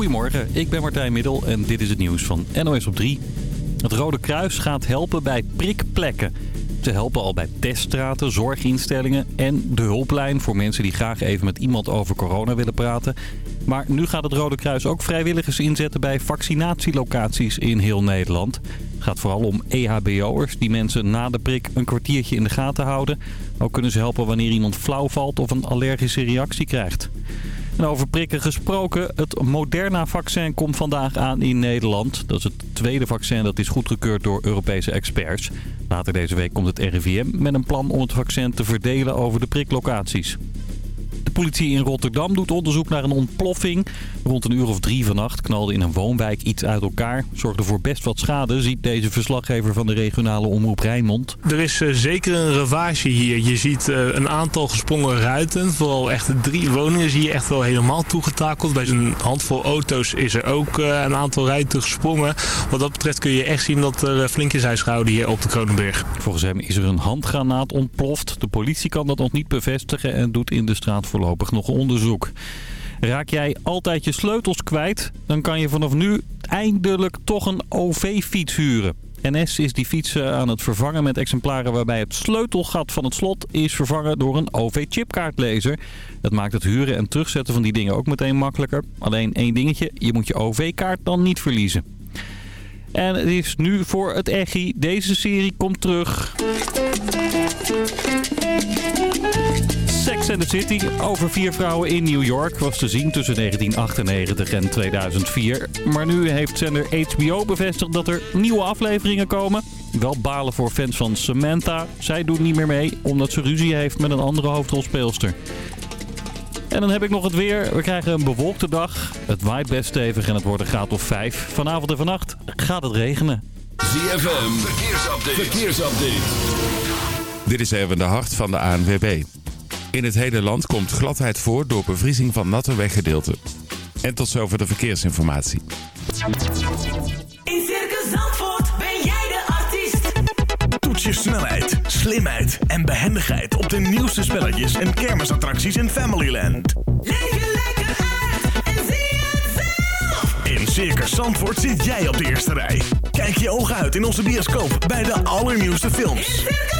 Goedemorgen, ik ben Martijn Middel en dit is het nieuws van NOS op 3. Het Rode Kruis gaat helpen bij prikplekken. Ze helpen al bij teststraten, zorginstellingen en de hulplijn voor mensen die graag even met iemand over corona willen praten. Maar nu gaat het Rode Kruis ook vrijwilligers inzetten bij vaccinatielocaties in heel Nederland. Het gaat vooral om EHBO'ers die mensen na de prik een kwartiertje in de gaten houden. Ook kunnen ze helpen wanneer iemand flauw valt of een allergische reactie krijgt. En over prikken gesproken, het Moderna-vaccin komt vandaag aan in Nederland. Dat is het tweede vaccin dat is goedgekeurd door Europese experts. Later deze week komt het RIVM met een plan om het vaccin te verdelen over de priklocaties. De politie in Rotterdam doet onderzoek naar een ontploffing. Rond een uur of drie vannacht knalde in een woonwijk iets uit elkaar. Zorgde voor best wat schade, ziet deze verslaggever van de regionale omroep Rijnmond. Er is uh, zeker een ravage hier. Je ziet uh, een aantal gesprongen ruiten. Vooral echt drie woningen zie je echt wel helemaal toegetakeld. Bij een handvol auto's is er ook uh, een aantal ruiten gesprongen. Wat dat betreft kun je echt zien dat er flink is huisgehouden hier op de Kronenberg. Volgens hem is er een handgranaat ontploft. De politie kan dat nog niet bevestigen en doet in de straat voorlopig nog onderzoek. Raak jij altijd je sleutels kwijt, dan kan je vanaf nu eindelijk toch een OV-fiets huren. NS is die fiets aan het vervangen met exemplaren waarbij het sleutelgat van het slot is vervangen door een OV-chipkaartlezer. Dat maakt het huren en terugzetten van die dingen ook meteen makkelijker. Alleen één dingetje, je moet je OV-kaart dan niet verliezen. En het is nu voor het Echi. Deze serie komt terug. The City over vier vrouwen in New York was te zien tussen 1998 en 2004. Maar nu heeft zender HBO bevestigd dat er nieuwe afleveringen komen. Wel balen voor fans van Samantha. Zij doet niet meer mee omdat ze ruzie heeft met een andere hoofdrolspeelster. En dan heb ik nog het weer. We krijgen een bewolkte dag. Het waait best stevig en het wordt een graad of 5. Vanavond en vannacht gaat het regenen. ZFM, verkeersupdate. verkeersupdate. Dit is even de hart van de ANWB. In het hele land komt gladheid voor door bevriezing van natte weggedeelten. En tot zover de verkeersinformatie. In Circus Zandvoort ben jij de artiest. Toets je snelheid, slimheid en behendigheid op de nieuwste spelletjes en kermisattracties in Familyland. Leef je lekker uit en zie het zelf. In Circus Zandvoort zit jij op de eerste rij. Kijk je ogen uit in onze bioscoop bij de allernieuwste films. In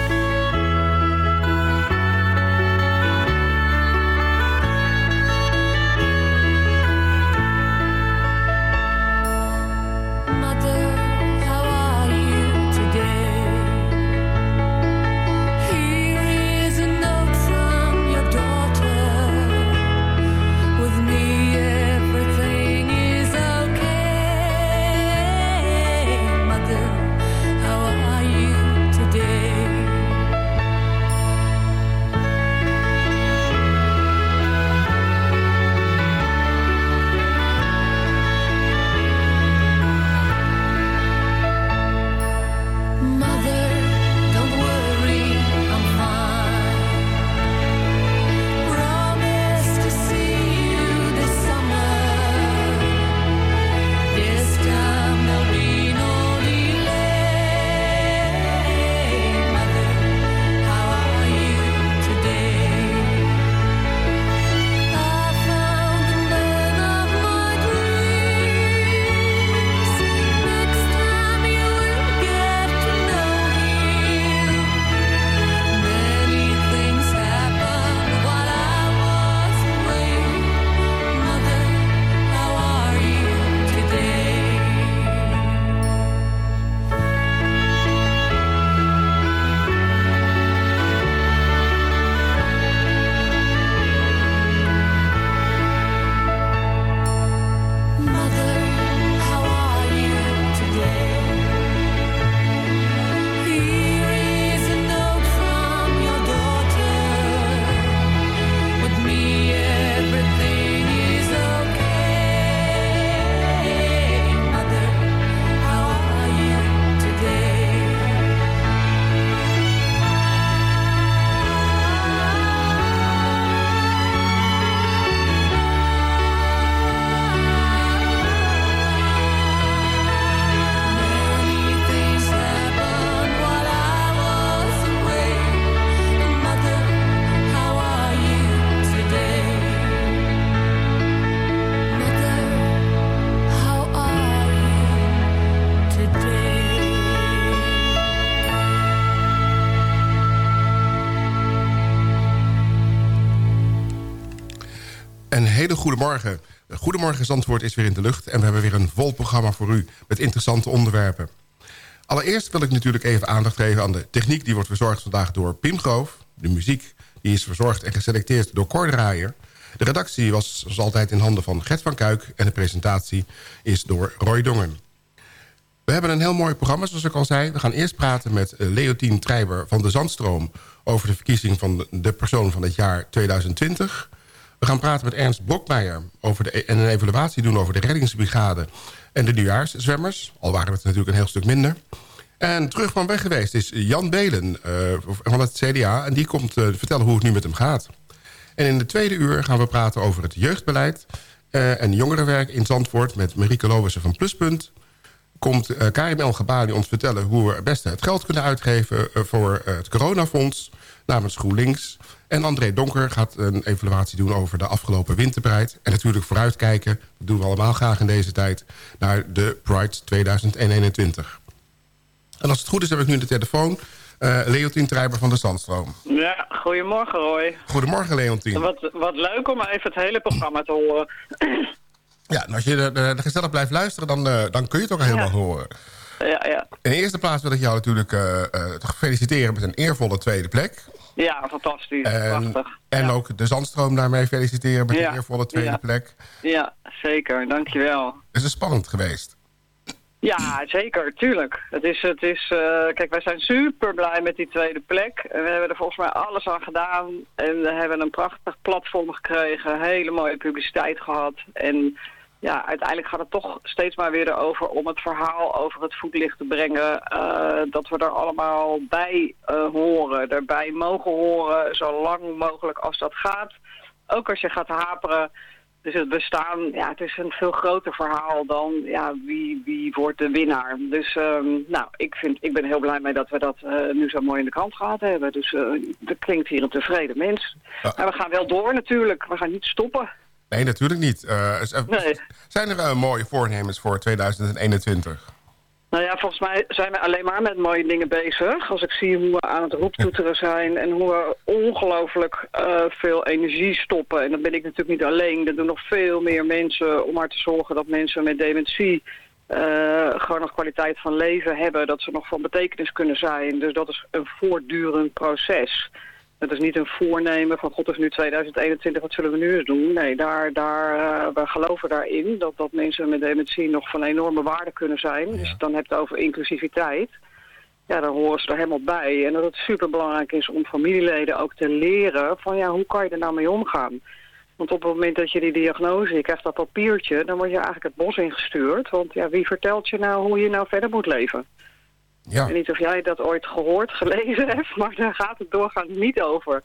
Goedemorgen. Goedemorgen Zandvoort is weer in de lucht... en we hebben weer een vol programma voor u met interessante onderwerpen. Allereerst wil ik natuurlijk even aandacht geven aan de techniek... die wordt verzorgd vandaag door Pim Groof. De muziek die is verzorgd en geselecteerd door Cor Draaier. De redactie was zoals altijd in handen van Gert van Kuik... en de presentatie is door Roy Dongen. We hebben een heel mooi programma, zoals ik al zei. We gaan eerst praten met eh, Leontien Treiber van de Zandstroom... over de verkiezing van de persoon van het jaar 2020. We gaan praten met Ernst Blokmeijer over de, en een evaluatie doen over de reddingsbrigade... en de nieuwjaarszwemmers, al waren het natuurlijk een heel stuk minder. En terug van weg geweest is Jan Belen eh, van het CDA... en die komt eh, vertellen hoe het nu met hem gaat. En in de tweede uur gaan we praten over het jeugdbeleid... eh, en jongerenwerk in Zandvoort met Marieke Lowissen van Pluspunt. Komt Karim El ons vertellen... hoe we het beste het geld kunnen uitgeven voor het coronafonds namens GroenLinks. En André Donker gaat een evaluatie doen over de afgelopen winterbreid. En natuurlijk vooruitkijken, dat doen we allemaal graag in deze tijd... naar de Pride 2021. En als het goed is heb ik nu de telefoon... eh Leontien Treiber van de Zandstroom. Ja, goedemorgen Roy. Goedemorgen Leontien. Wat, wat leuk om even het hele programma te horen. Ja, en als je de, de, de gezellig blijft luisteren, dan, eh, dan kun je het ook helemaal horen. Ja, ja. In de eerste plaats wil ik jou natuurlijk eh, eh, feliciteren met een eervolle tweede plek. ja fantastisch. En, Prachtig. en ook de Zandstroom daarmee feliciteren met Ja, een eervolle tweede ja. plek. Ja, zeker. Dankjewel. Het is spannend geweest. Ja, zeker, tuurlijk. Het is, het is, eh, kijk, wij zijn super blij met die tweede plek. En we hebben er volgens mij alles aan gedaan. En we hebben een prachtig platform gekregen, hele mooie publiciteit gehad. En ja, uiteindelijk gaat het toch steeds maar weer over om het verhaal over het voetlicht te brengen. eh, dat we er allemaal bij eh, horen, erbij mogen horen, zo lang mogelijk als dat gaat. Ook als je gaat haperen. Dus het bestaan, ja, het is een veel groter verhaal dan ja, wie, wie wordt de winnaar. Dus ehm, nou, ik, vind, ik ben heel blij mee dat we dat eh, nu zo mooi in de krant gehad hebben. Dus er klinkt hier een tevreden mens. Maar we gaan wel door natuurlijk. We gaan niet stoppen. Nee, natuurlijk niet. Eh, Nee. Zijn er eh, mooie voornemens voor 2021? Nou ja, volgens mij zijn we alleen maar met mooie dingen bezig. Als ik zie hoe we aan het roeptoeteren zijn en hoe we ongelooflijk eh, veel energie stoppen. En dat ben ik natuurlijk niet alleen. Er doen nog veel meer mensen om maar te zorgen dat mensen met dementie gewoon nog kwaliteit van leven hebben. Dat ze nog van betekenis kunnen zijn. Dus dat is een voortdurend proces. Het is niet een voornemen van god, het is nu 2021, wat zullen we nu eens doen? Nee, daar, daar, eh, we geloven daarin dat, dat mensen met dementie nog van enorme waarde kunnen zijn. Dus dan heb je het over inclusiviteit. Ja, daar horen ze er helemaal bij. En dat het superbelangrijk is om familieleden ook te leren van ja, hoe kan je er nou mee omgaan? Want op het moment dat je die diagnose, je krijgt dat papiertje, dan word je eigenlijk het bos ingestuurd. Want ja, wie vertelt je nou hoe je nou verder moet leven? Ja. Ik weet niet of jij dat ooit gehoord, gelezen hebt, maar daar gaat het doorgaans niet over.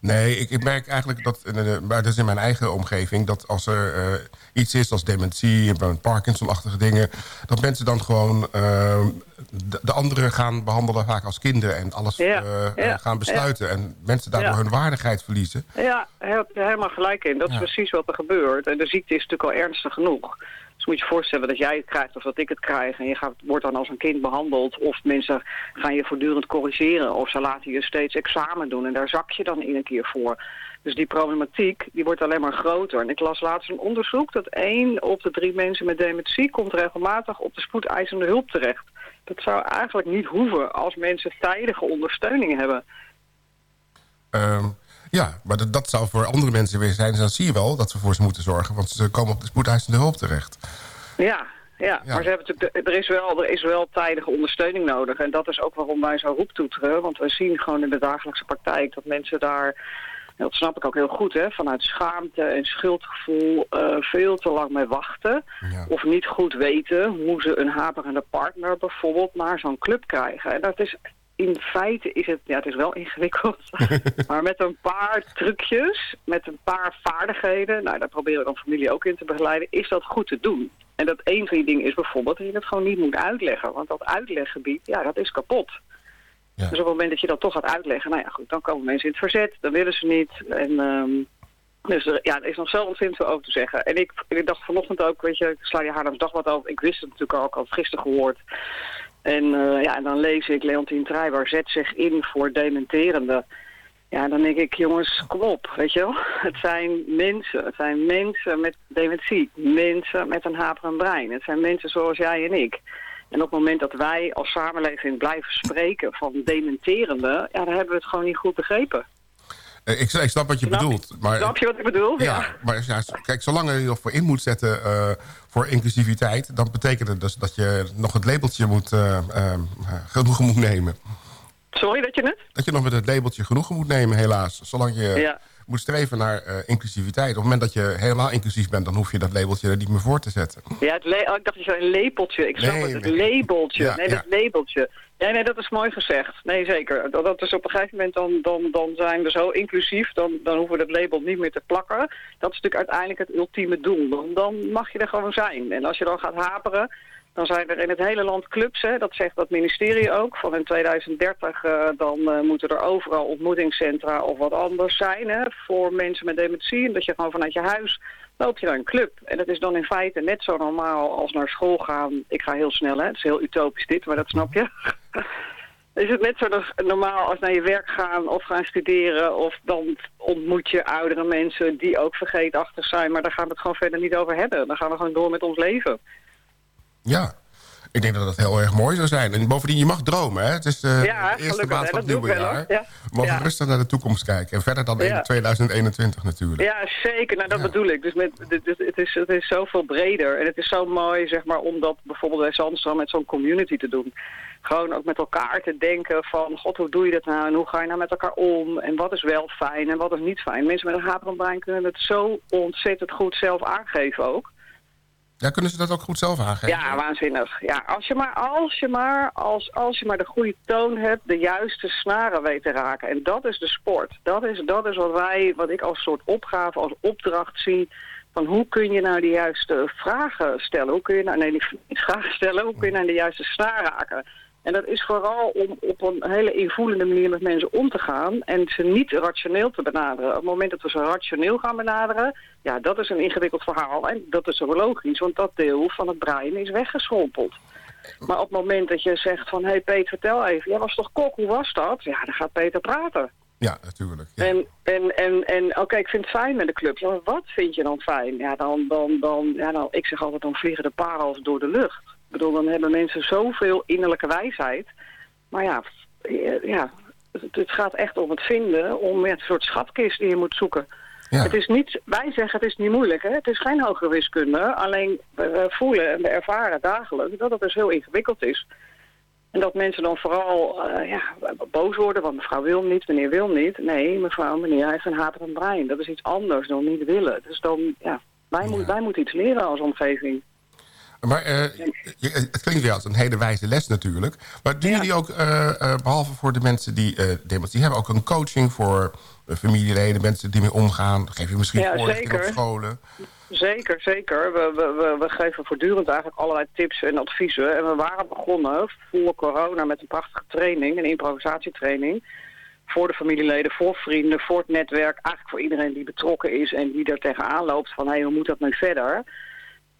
Nee, ik, ik merk eigenlijk dat, eh, eh, maar dat is in mijn eigen omgeving... dat als er eh, iets is als dementie, Parkinson-achtige dingen... dat mensen dan gewoon de, de anderen gaan behandelen vaak als kinderen... en alles Ja, ja, gaan besluiten. En mensen daardoor hun waardigheid verliezen. Ja, helemaal gelijk in. Dat is precies wat er gebeurt. En de ziekte is natuurlijk al ernstig genoeg. Dus moet je je voorstellen dat jij het krijgt of dat ik het krijg. En je gaat, wordt dan als een kind behandeld. Of mensen gaan je voortdurend corrigeren. Of ze laten je steeds examen doen. En daar zak je dan iedere keer voor. Dus die problematiek die wordt alleen maar groter. En ik las laatst een onderzoek dat één op de drie mensen met dementie... komt regelmatig op de spoedeisende hulp terecht. Dat zou eigenlijk niet hoeven als mensen tijdige ondersteuning hebben. Ehm, ja, maar dat, dat zou voor andere mensen weer zijn. Dus dan zie je wel dat we voor ze moeten zorgen... want ze komen op de spoedeisende hulp terecht. Ja, ja. maar ze hebben natuurlijk, er, is wel, er is wel tijdige ondersteuning nodig. En dat is ook waarom wij zo roeptoeteren. Want we zien gewoon in de dagelijkse praktijk dat mensen daar... Dat snap ik ook heel goed, hè, vanuit schaamte en schuldgevoel eh, veel te lang mee wachten. Of niet goed weten hoe ze een haperende partner bijvoorbeeld naar zo'n club krijgen. En dat is, in feite is het, ja het is wel ingewikkeld, maar met een paar trucjes, met een paar vaardigheden, nou daar proberen we dan familie ook in te begeleiden, is dat goed te doen. En dat een van die dingen is bijvoorbeeld dat je het gewoon niet moet uitleggen. Want dat uitleggebied, ja, dat is kapot. Dus op het moment dat je dat toch gaat uitleggen, nou ja goed, dan komen mensen in het verzet, dan willen ze niet. En ehm, dus er, ja, er is nog zo ontzettend veel over te zeggen. En ik, ik dacht vanochtend ook, weet je, ik sla je Haarlems Dagblad over. Ik wist het natuurlijk al, ik had het gisteren gehoord. En, eh, ja, dan lees ik, Leontien Treiber zet zich in voor dementerende. Ja, dan denk ik, jongens, kom op, weet je wel. Het zijn mensen, het zijn mensen met dementie, mensen met een haperend brein. Het zijn mensen zoals jij en ik. En op het moment dat wij als samenleving blijven spreken van dementerende, ja, dan hebben we het gewoon niet goed begrepen. Eh, Ik, ik snap wat je Snap- bedoelt. Maar, Snap je wat ik bedoel? Ja, maar ja, kijk, zolang je er nog voor in moet zetten eh, voor inclusiviteit... dan betekent het dus dat je nog het labeltje moet, eh, genoegen moet nemen. Sorry dat je het? Dat je nog met het labeltje genoegen moet nemen, helaas. Zolang je Ja. Moet streven naar eh, inclusiviteit. Op het moment dat je helemaal inclusief bent... dan hoef je dat labeltje er niet meer voor te zetten. Ja, het oh, ik dacht je zei een lepeltje. Ik snap Nee, het, het nee. labeltje. Ja, nee, dat labeltje. Nee, nee, dat is mooi gezegd. Nee, zeker. Dat, dat is op een gegeven moment, dan, dan, dan zijn we zo inclusief, dan, dan hoeven we dat label niet meer te plakken. Dat is natuurlijk uiteindelijk het ultieme doel. Dan, dan mag je er gewoon zijn. En als je dan gaat haperen, dan zijn er in het hele land clubs, hè, dat zegt dat ministerie ook. Van in 2030 eh, dan eh, moeten er overal ontmoetingscentra of wat anders zijn hè, voor mensen met dementie. En dat je gewoon vanuit je huis loop je naar een club. En dat is dan in feite net zo normaal als naar school gaan. Ik ga heel snel, hè. Het is heel utopisch dit, maar dat snap je. is het net zo normaal als naar je werk gaan of gaan studeren... of dan ontmoet je oudere mensen die ook vergeetachtig zijn... maar daar gaan we het gewoon verder niet over hebben. Dan gaan we gewoon door met ons leven. Ja, ik denk dat dat heel erg mooi zou zijn. En bovendien, je mag dromen, hè? Het is eh, Ja, de eerste gelukkig, maand van het nieuwe jaar. Ja. We mogen Ja. rustig naar de toekomst kijken. En verder dan in 2021 natuurlijk. Ja, zeker. Nou, dat bedoel ik. Dus met, dit- dit- het, is, het is zoveel breder. En het is zo mooi, zeg maar, om dat bijvoorbeeld bij Zandstroom met zo'n community te doen. Gewoon ook met elkaar te denken van, god, hoe doe je dat nou? En hoe ga je nou met elkaar om? En wat is wel fijn en wat is niet fijn? Mensen met een haperend brein kunnen het zo ontzettend goed zelf aangeven ook. Ja, kunnen ze dat ook goed zelf aangeven? Ja, waanzinnig. Ja, als je maar, als je maar, als, als je maar de goede toon hebt, de juiste snaren weet te raken. En dat is de sport. Dat is, dat is wat wij, wat ik als soort opgave, als opdracht zie. Van hoe kun je nou de juiste vragen stellen? Hoe kun je nou, nee, niet vragen stellen, hoe kun je nou de juiste snaar raken? En dat is vooral om op een hele invoelende manier met mensen om te gaan en ze niet rationeel te benaderen. Op het moment dat we ze rationeel gaan benaderen, ja, dat is een ingewikkeld verhaal. En dat is ook logisch, want dat deel van het brein is weggeschrompeld. Maar op het moment dat je zegt van, hé hey Peter, vertel even, jij was toch kok, hoe was dat? Ja, dan gaat Peter praten. Ja, natuurlijk. En, en, en, en oké, ik vind het fijn met de club. Ja, maar wat vind je dan fijn? Ja, dan, dan, dan, ja, dan, ik zeg altijd, dan vliegen de parels door de lucht. Ik bedoel, dan hebben mensen zoveel innerlijke wijsheid. Maar ja, eh, ja het, het gaat echt om het vinden, om een soort schatkist die je moet zoeken. Het is niet, wij zeggen het is niet moeilijk, hè? het is geen hogere wiskunde. Alleen we voelen en we ervaren dagelijks dat het dus heel ingewikkeld is. En dat mensen dan vooral eh, ja, boos worden, want mevrouw wil niet, meneer wil niet. Nee, mevrouw, meneer heeft een haperend brein. Dat is iets anders dan niet willen. Dus dan, ja, wij, Moet, wij moeten iets leren als omgeving. Maar eh, je- het klinkt weer als een hele wijze les natuurlijk. Maar doen jullie ook, eh, eh, behalve voor de mensen die dementie hebben... ook een coaching voor eh, familieleden, mensen die mee omgaan? Geef je misschien Ja, voorlichting op scholen? Zeker, zeker. We, we, we, we geven voortdurend eigenlijk allerlei tips en adviezen. En we waren begonnen voor corona met een prachtige training, een improvisatietraining. Voor de familieleden, voor vrienden, voor het netwerk. Eigenlijk voor iedereen die betrokken is en die er tegenaan loopt van... hé, hey, hoe moet dat nu verder?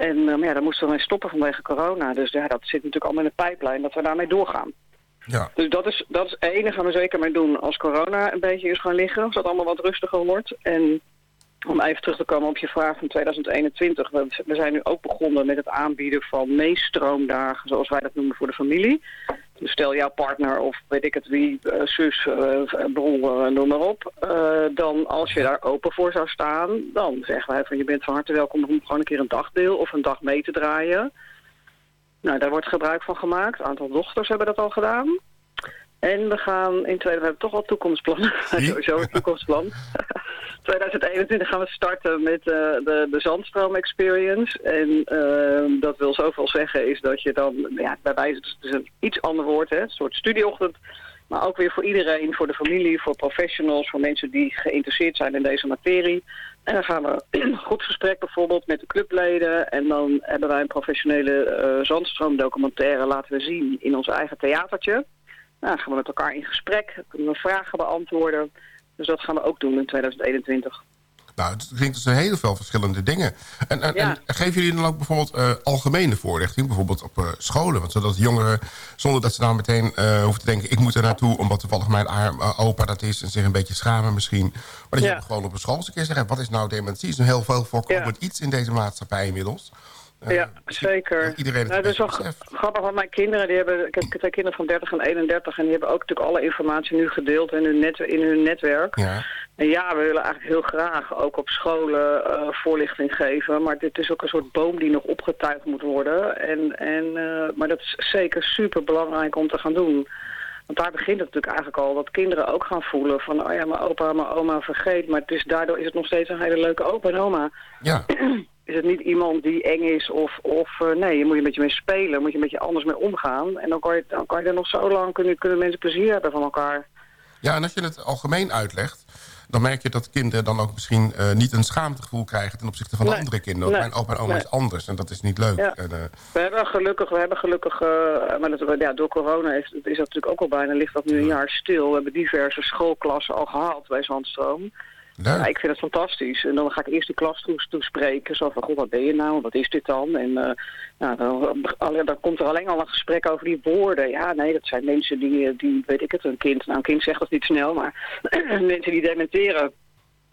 En um, ja, daar moesten we mee stoppen vanwege corona. Dus ja, dat zit natuurlijk allemaal in de pijplijn dat we daarmee doorgaan. Ja. Dus dat is, dat is het enige gaan we zeker mee doen. Als corona een beetje is gaan liggen, als dat allemaal wat rustiger wordt. En om even terug te komen op je vraag van 2021. We, we zijn nu ook begonnen met het aanbieden van meestroomdagen, zoals wij dat noemen voor de familie. Stel jouw partner of weet ik het wie, uh, zus, uh, broer, uh, noem maar op. dan als je daar open voor zou staan, dan zeggen wij van je bent van harte welkom om gewoon een keer een dagdeel of een dag mee te draaien. Nou, daar wordt gebruik van gemaakt. Een aantal dochters hebben dat al gedaan. En we gaan in tweede, we hebben toch al toekomstplannen. Sowieso een toekomstplan. 2021 gaan we starten met uh, de, de Zandstroom Experience. En uh, dat wil zoveel zeggen is dat je dan, ja, bij wijze, het is een iets ander woord, hè, een soort studieochtend. Maar ook weer voor iedereen, voor de familie, voor professionals, voor mensen die geïnteresseerd zijn in deze materie. En dan gaan we een goed gesprek bijvoorbeeld met de clubleden. En dan hebben wij een professionele uh, zandstroomdocumentaire laten we zien in ons eigen theatertje. Nou, gaan we met elkaar in gesprek, kunnen we vragen beantwoorden. Dus dat gaan we ook doen in 2021. Nou, het klinkt dus heel veel verschillende dingen. En, en, Ja. en geven jullie dan ook bijvoorbeeld eh, algemene voorlichting? Bijvoorbeeld op eh, scholen? Want zodat jongeren, zonder dat ze nou meteen eh, hoeven te denken... ik moet er naartoe, omdat toevallig mijn arm, opa dat is... en zich een beetje schamen misschien. Maar dat Ja. je gewoon op een school eens een keer zegt... wat is nou dementie? Is een heel veel voorkomend iets in deze maatschappij inmiddels. Eh, ja, zeker. dat iedereen het nou, dat is wel grappig, want mijn kinderen, die hebben, ik heb twee kinderen van 30 en 31... en die hebben ook natuurlijk alle informatie nu gedeeld in hun, net, in hun netwerk. Ja. En ja, we willen eigenlijk heel graag ook op scholen eh, voorlichting geven. Maar dit is ook een soort boom die nog opgetuigd moet worden. En, en, eh, maar dat is zeker super belangrijk om te gaan doen. Want daar begint het natuurlijk eigenlijk al. Dat kinderen ook gaan voelen van... oh ja, mijn opa en mijn oma vergeet. Maar het is, daardoor is het nog steeds een hele leuke opa en oma. Ja. Is het niet iemand die eng is of... of eh, nee, je moet je een beetje mee spelen. moet je een beetje anders mee omgaan. En dan kan je, dan kan je er nog zo lang... Kunnen, kunnen mensen plezier hebben van elkaar. Ja, en als je het algemeen uitlegt... dan merk je dat kinderen dan ook misschien eh, niet een schaamtegevoel krijgen... ten opzichte van Nee. andere kinderen. Nee. Mijn opa en oma Nee. is anders en dat is niet leuk. Ja. En, eh, We hebben gelukkig, we hebben gelukkig, maar dat, ja, door corona is, is dat natuurlijk ook al bijna, ligt dat nu een jaar stil. We hebben diverse schoolklassen al gehaald bij Zandstroom. Ja, ik vind het fantastisch. En dan ga ik eerst die klas toe- toespreken. Zo van, goh, wat ben je nou? Wat is dit dan? En eh, nou, dan komt er alleen al een gesprek over die woorden. Ja, nee, dat zijn mensen die, eh, die weet ik het, een kind. Nou, een kind zegt dat niet snel, maar mensen die dementeren.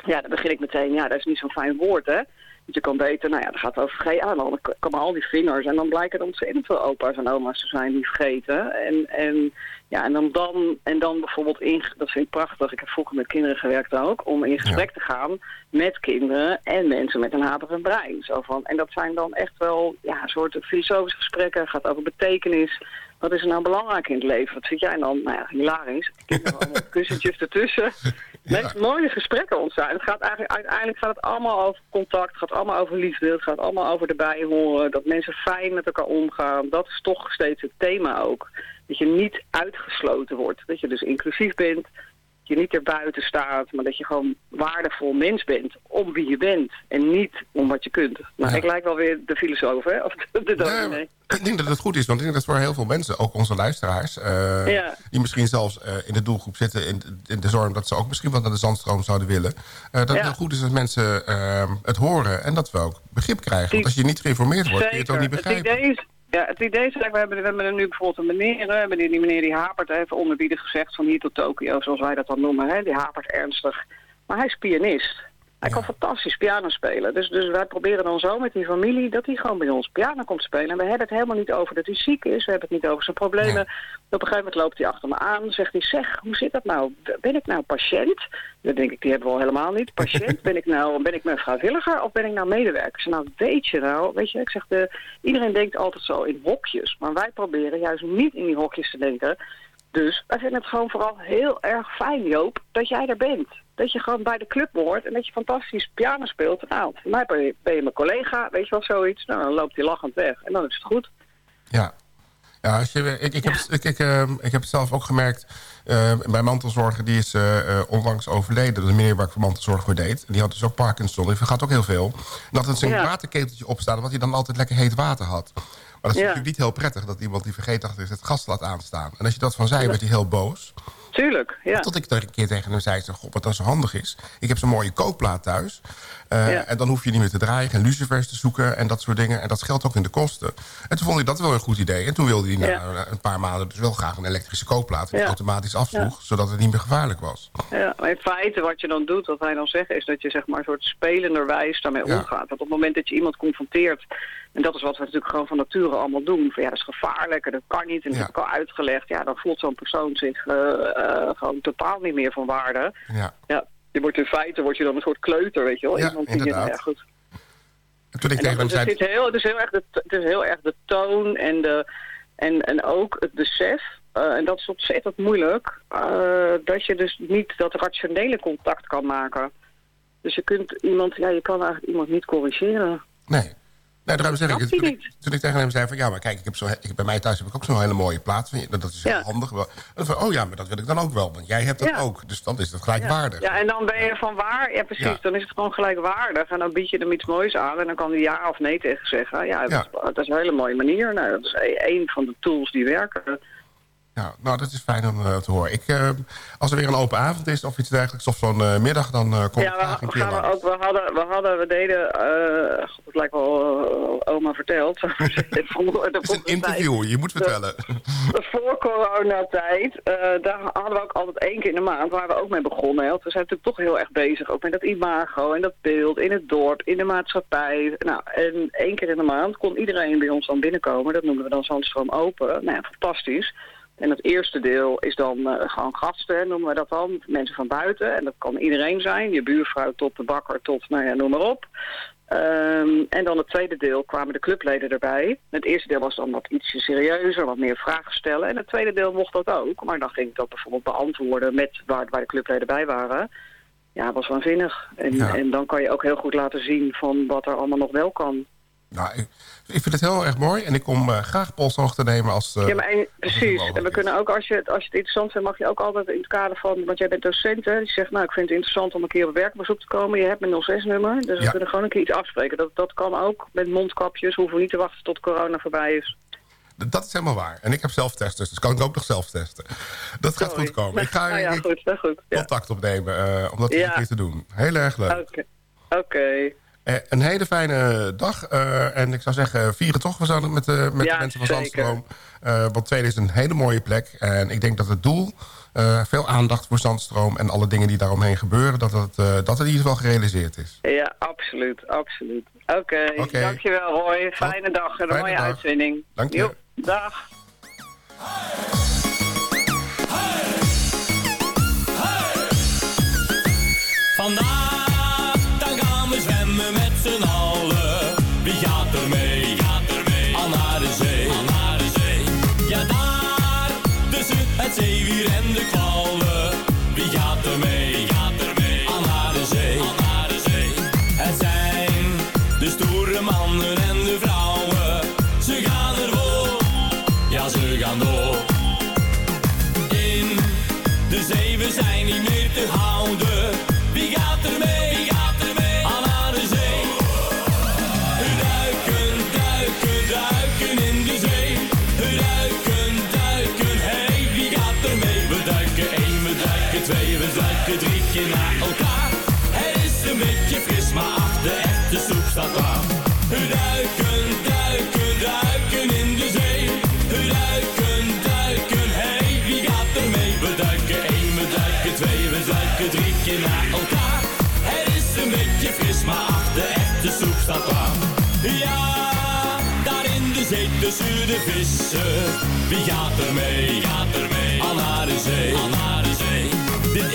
Ja, dan begin ik meteen, ja, dat is niet zo'n fijn woord, hè. Want je kan beter, nou ja, dan gaat over GA. Dan komen al die vingers en dan blijken er ontzettend veel opa's en oma's te zijn die vergeten. En, en, ja, en, dan, dan, en dan bijvoorbeeld, in, dat vind ik prachtig, ik heb vroeger met kinderen gewerkt ook, om in gesprek te gaan met kinderen en mensen met een haperend brein. Zo van, en dat zijn dan echt wel ja, een soort filosofische gesprekken, het gaat over betekenis. Wat is er nou belangrijk in het leven? Wat vind jij dan? Nou ja, hilarisch. Kinderen allemaal kussentjes ertussen. Meest mooie gesprekken ontstaan. Het gaat eigenlijk, uiteindelijk gaat het allemaal over contact, het gaat allemaal over liefde, het gaat allemaal over erbij horen, dat mensen fijn met elkaar omgaan. Dat is toch steeds het thema ook. Dat je niet uitgesloten wordt. Dat je dus inclusief bent, je niet erbuiten staat, maar dat je gewoon waardevol mens bent om wie je bent en niet om wat je kunt. Nou, Ja. ik lijk wel weer de filosoof, hè? Of de, de dominee. Ik denk dat het goed is, want ik denk dat voor heel veel mensen, ook onze luisteraars... eh, Ja. die misschien zelfs eh, in de doelgroep zitten in, in de zorg... dat ze ook misschien wat naar de zandstroom zouden willen... eh, dat het heel goed is dat mensen het horen en dat we ook begrip krijgen. Want als je niet geïnformeerd wordt, kun je het ook niet begrijpen. Ja, het idee is eigenlijk, we hebben, we hebben er nu bijvoorbeeld een meneer, die, die meneer die hapert even onderbiedig gezegd van hier tot Tokio, zoals wij dat dan noemen. Hè, die hapert ernstig. Maar hij is pianist. Hij kan fantastisch piano spelen. Dus, dus wij proberen dan zo met die familie dat hij gewoon bij ons piano komt spelen. En we hebben het helemaal niet over dat hij ziek is. We hebben het niet over zijn problemen. Op een gegeven moment loopt hij achter me aan. Zegt hij, zeg, hoe zit dat nou? Ben ik nou patiënt? Dan denk ik, die hebben we al helemaal niet. Patiënt, ben ik nou, ben ik nou vrijwilliger of ben ik nou medewerker? Zeg, nou weet je nou, weet je, ik zeg, de, iedereen denkt altijd zo in hokjes. Maar wij proberen juist niet in die hokjes te denken. Dus wij vinden het gewoon vooral heel erg fijn, Joop, dat jij er bent. Dat je gewoon bij de club hoort en dat je fantastisch piano speelt. Nou, voor mij ben je, ben je mijn collega, weet je wel, zoiets. Nou, dan loopt hij lachend weg en dan is het goed. Ja. Ja, je, ik, ik, heb, ik, ik, ehm, ik heb het zelf ook gemerkt ehm, bij mantelzorger. Die is eh, eh, onlangs overleden. De meneer waar ik voor mantelzorg voor deed. Die had dus ook Parkinson. Die vergaat ook heel veel. En dat het zijn Ja. waterketeltje opstaat. Wat hij dan altijd lekker heet water had. Maar dat is Ja. natuurlijk niet heel prettig. Dat iemand die vergeetachtig is het gas laat aanstaan. En als je dat van zei, werd hij heel boos. Tuurlijk, ja. Tot ik er een keer tegen hem zei, god, wat dat zo handig is. Ik heb zo'n mooie kookplaat thuis. Eh, Ja. En dan hoef je niet meer te draaien, geen lucifers te zoeken en dat soort dingen. En dat scheelt ook in de kosten. En toen vond hij dat wel een goed idee. En toen wilde hij na een paar maanden dus wel graag een elektrische kookplaat... die Ja. automatisch afsloeg, zodat het niet meer gevaarlijk was. Ja, maar in feite wat je dan doet, wat wij dan zeggen, is dat je zeg maar een soort spelenderwijs daarmee Ja. omgaat. Want op het moment dat je iemand confronteert, en dat is wat we natuurlijk gewoon van nature allemaal doen, van ja, dat is gevaarlijk en dat kan niet, en dat Ja. heb ik al uitgelegd, ja, dan voelt zo'n persoon zich eh, eh, gewoon totaal niet meer van waarde. Ja. Ja, je wordt in feite word je dan een soort kleuter, weet je wel. Ja, Iemand die, ja, goed. En toen ik En tegen hem dat, het, is heel, het, is heel erg de, het is heel erg de toon en, de, en, en ook het besef, eh, en dat is ontzettend moeilijk, eh, dat je dus niet dat rationele contact kan maken. Dus je kunt iemand, ja, je kan eigenlijk iemand niet corrigeren. Nee. Nee, daarom zeg ik het. Toen ik, toen ik tegen hem zei van... ja, maar kijk, ik heb zo, ik, bij mij thuis heb ik ook zo'n hele mooie plaat. Vind je- Dat is heel Ja. handig. Van, oh ja, maar dat wil ik dan ook wel. Want jij hebt dat Ja. ook. Dus dan is het gelijkwaardig. Ja, en dan ben je van waar, ja precies, Ja. dan is het gewoon gelijkwaardig. En dan bied je hem iets moois aan en dan kan hij ja of nee tegen zeggen. Ja, dat, Ja. Is, dat is een hele mooie manier. Nou, dat is e- een van de tools die werken. Ja, nou, dat is fijn om eh, te horen. Ik, eh, als er weer een open avond is of iets dergelijks, of zo'n eh, middag, dan eh kom ik Ja, graag een we, keer gaan we, ook, we, hadden, we hadden, we deden, het lijkt wel oma verteld. Het is een interview, je moet vertellen. Voor coronatijd, daar hadden we ook altijd één keer in de maand waar we ook mee begonnen. Hè. Want we zijn natuurlijk toch heel erg bezig, ook met dat imago en dat beeld in het dorp, in de maatschappij. Nou, en één keer in de maand kon iedereen bij ons dan binnenkomen. Dat noemen we dan Zandstroom Open. Nou ja, fantastisch. En het eerste deel is dan eh, gewoon gasten, noemen we dat dan. Mensen van buiten. En dat kan iedereen zijn. Je buurvrouw tot de bakker tot, nou ja, noem maar op. Ehm, en dan het tweede deel kwamen de clubleden erbij. Het eerste deel was dan wat ietsje serieuzer, wat meer vragen stellen. En het tweede deel mocht dat ook. Maar dan ging ik dat bijvoorbeeld beantwoorden met waar, waar de clubleden bij waren. Ja, was waanzinnig. En, Ja. en dan kan je ook heel goed laten zien van wat er allemaal nog wel kan. Nou, ik, ik vind het heel erg mooi en ik kom eh, graag polshoogte nemen als... eh, ja, maar en, precies. En we is. kunnen ook, als je, het- als je het interessant vindt, mag je ook altijd in het kader van... Want jij bent docent, hè? Die zegt, nou, ik vind het interessant om een keer op werkbezoek te komen. Je hebt mijn 06-nummer, dus we kunnen gewoon een keer iets afspreken. Dat, dat kan ook met mondkapjes. Hoeven we niet te wachten tot corona voorbij is. Dat is helemaal waar. En ik heb zelftesters, dus kan ik ook nog zelf testen. Dat gaat goed komen. Ik ga Nou ja, goed, dat goed. Ja. contact opnemen eh, om dat een keer te doen. Heel erg leuk. Oké. Een hele fijne dag. eh, en ik zou zeggen, vier het toch gezellig met, de met Ja, de mensen van. Zandstroom. Eh, want Tweede is een hele mooie plek. En ik denk dat het doel, eh, veel aandacht voor Zandstroom... en alle dingen die daaromheen gebeuren... dat het, eh, dat het in ieder geval gerealiseerd is. Ja, absoluut, absoluut. Oké, Oké. dankjewel Roy. Fijne dag en een Fijne mooie dag. uitzending. Dank je. Dag. Wie gaat er mee? Mee? Al naar de zee. Naar de zee. Ja, daar, tussen het zeewier en de zee tussen de vissen. Wie gaat er mee? Gaat er mee? Al naar de zee. Al naar de zee. Dit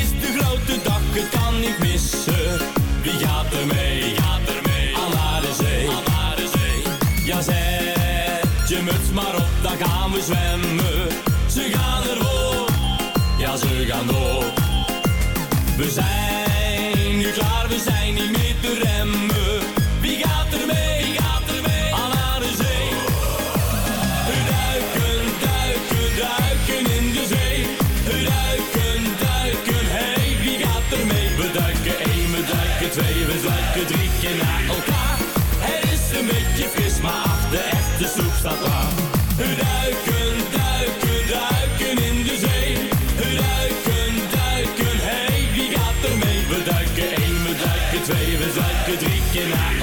is de grote dag, het kan niet missen. Wie gaat er mee? Gaat er mee? Al naar de zee. Al naar de zee. Ja, zet je muts maar op, dan gaan we zwemmen. Ze gaan ervoor. Ja, ze gaan door. We zijn nu klaar, we zijn niet meer te remmen. Naar elkaar. Het is een beetje fris, maar de echte soep staat klaar. Duiken, duiken, duiken in de zee. Duiken, duiken, hey, wie gaat er mee? We duiken één, we duiken twee, we duiken drie keer naar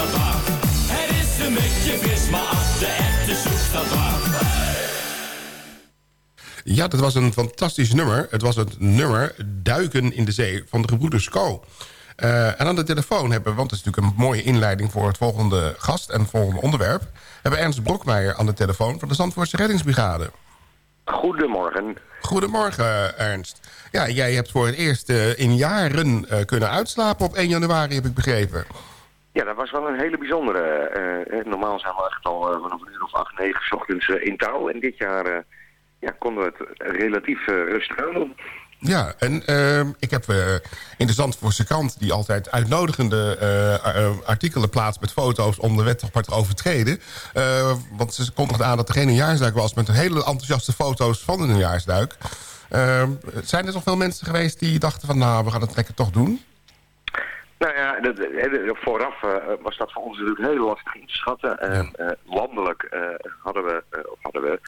Het is een beetje maar ach, de echte staat klaar. Ja, dat was een fantastisch nummer. Het was het nummer Duiken in de Zee van de gebroeders Co. Eh, en aan de telefoon hebben we, want het is natuurlijk een mooie inleiding... voor het volgende gast en het volgende onderwerp... hebben we Ernst Brokmeijer aan de telefoon van de Zandvoortse Reddingsbrigade. Goedemorgen. Goedemorgen, Ernst. Ja, jij hebt voor het eerst eh, in jaren eh, kunnen uitslapen op 1 januari, heb ik begrepen. Ja, dat was wel een hele bijzondere. eh, eh, normaal zijn we echt al eh, vanaf een uur of acht, negen 's ochtends in touw. En dit jaar ja, konden we het relatief rustig aan doen. Ja, en ik heb eh, in de Zandvoortse krant... die altijd uitnodigende artikelen plaatst met foto's... om de wet toch maar te overtreden. Want ze kondigde aan dat er geen nieuwjaarsduik was... met hele enthousiaste foto's van de. Ehm, zijn er nog veel mensen geweest die dachten van... nou, we gaan het lekker toch doen? Nou ja, dat- eh, de- vooraf eh, was dat voor ons natuurlijk heel lastig in te schatten. Eh, eh, landelijk eh, hadden we, eh, of hadden we,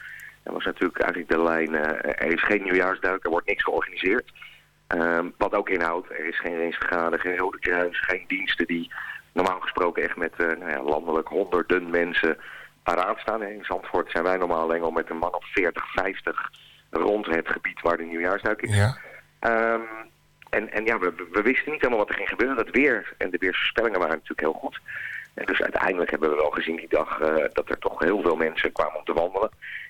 dat was natuurlijk eigenlijk de lijn, eh, er is geen nieuwjaarsduik, er wordt niks georganiseerd. Ehm, wat ook inhoudt, er is geen racevergadering, geen rode kruis, geen diensten die normaal gesproken echt met eh, nou ja, landelijk honderden mensen paraat staan. In Zandvoort zijn wij normaal alleen al met een man of 40, 50 rond het gebied waar de nieuwjaarsduik is. Ja. Ehm, en, en ja, we, wisten niet helemaal wat er ging gebeuren. Het weer en de weersvoorspellingen waren natuurlijk heel goed. Dus uiteindelijk hebben we wel gezien die dag eh, dat er toch heel veel mensen kwamen om te wandelen.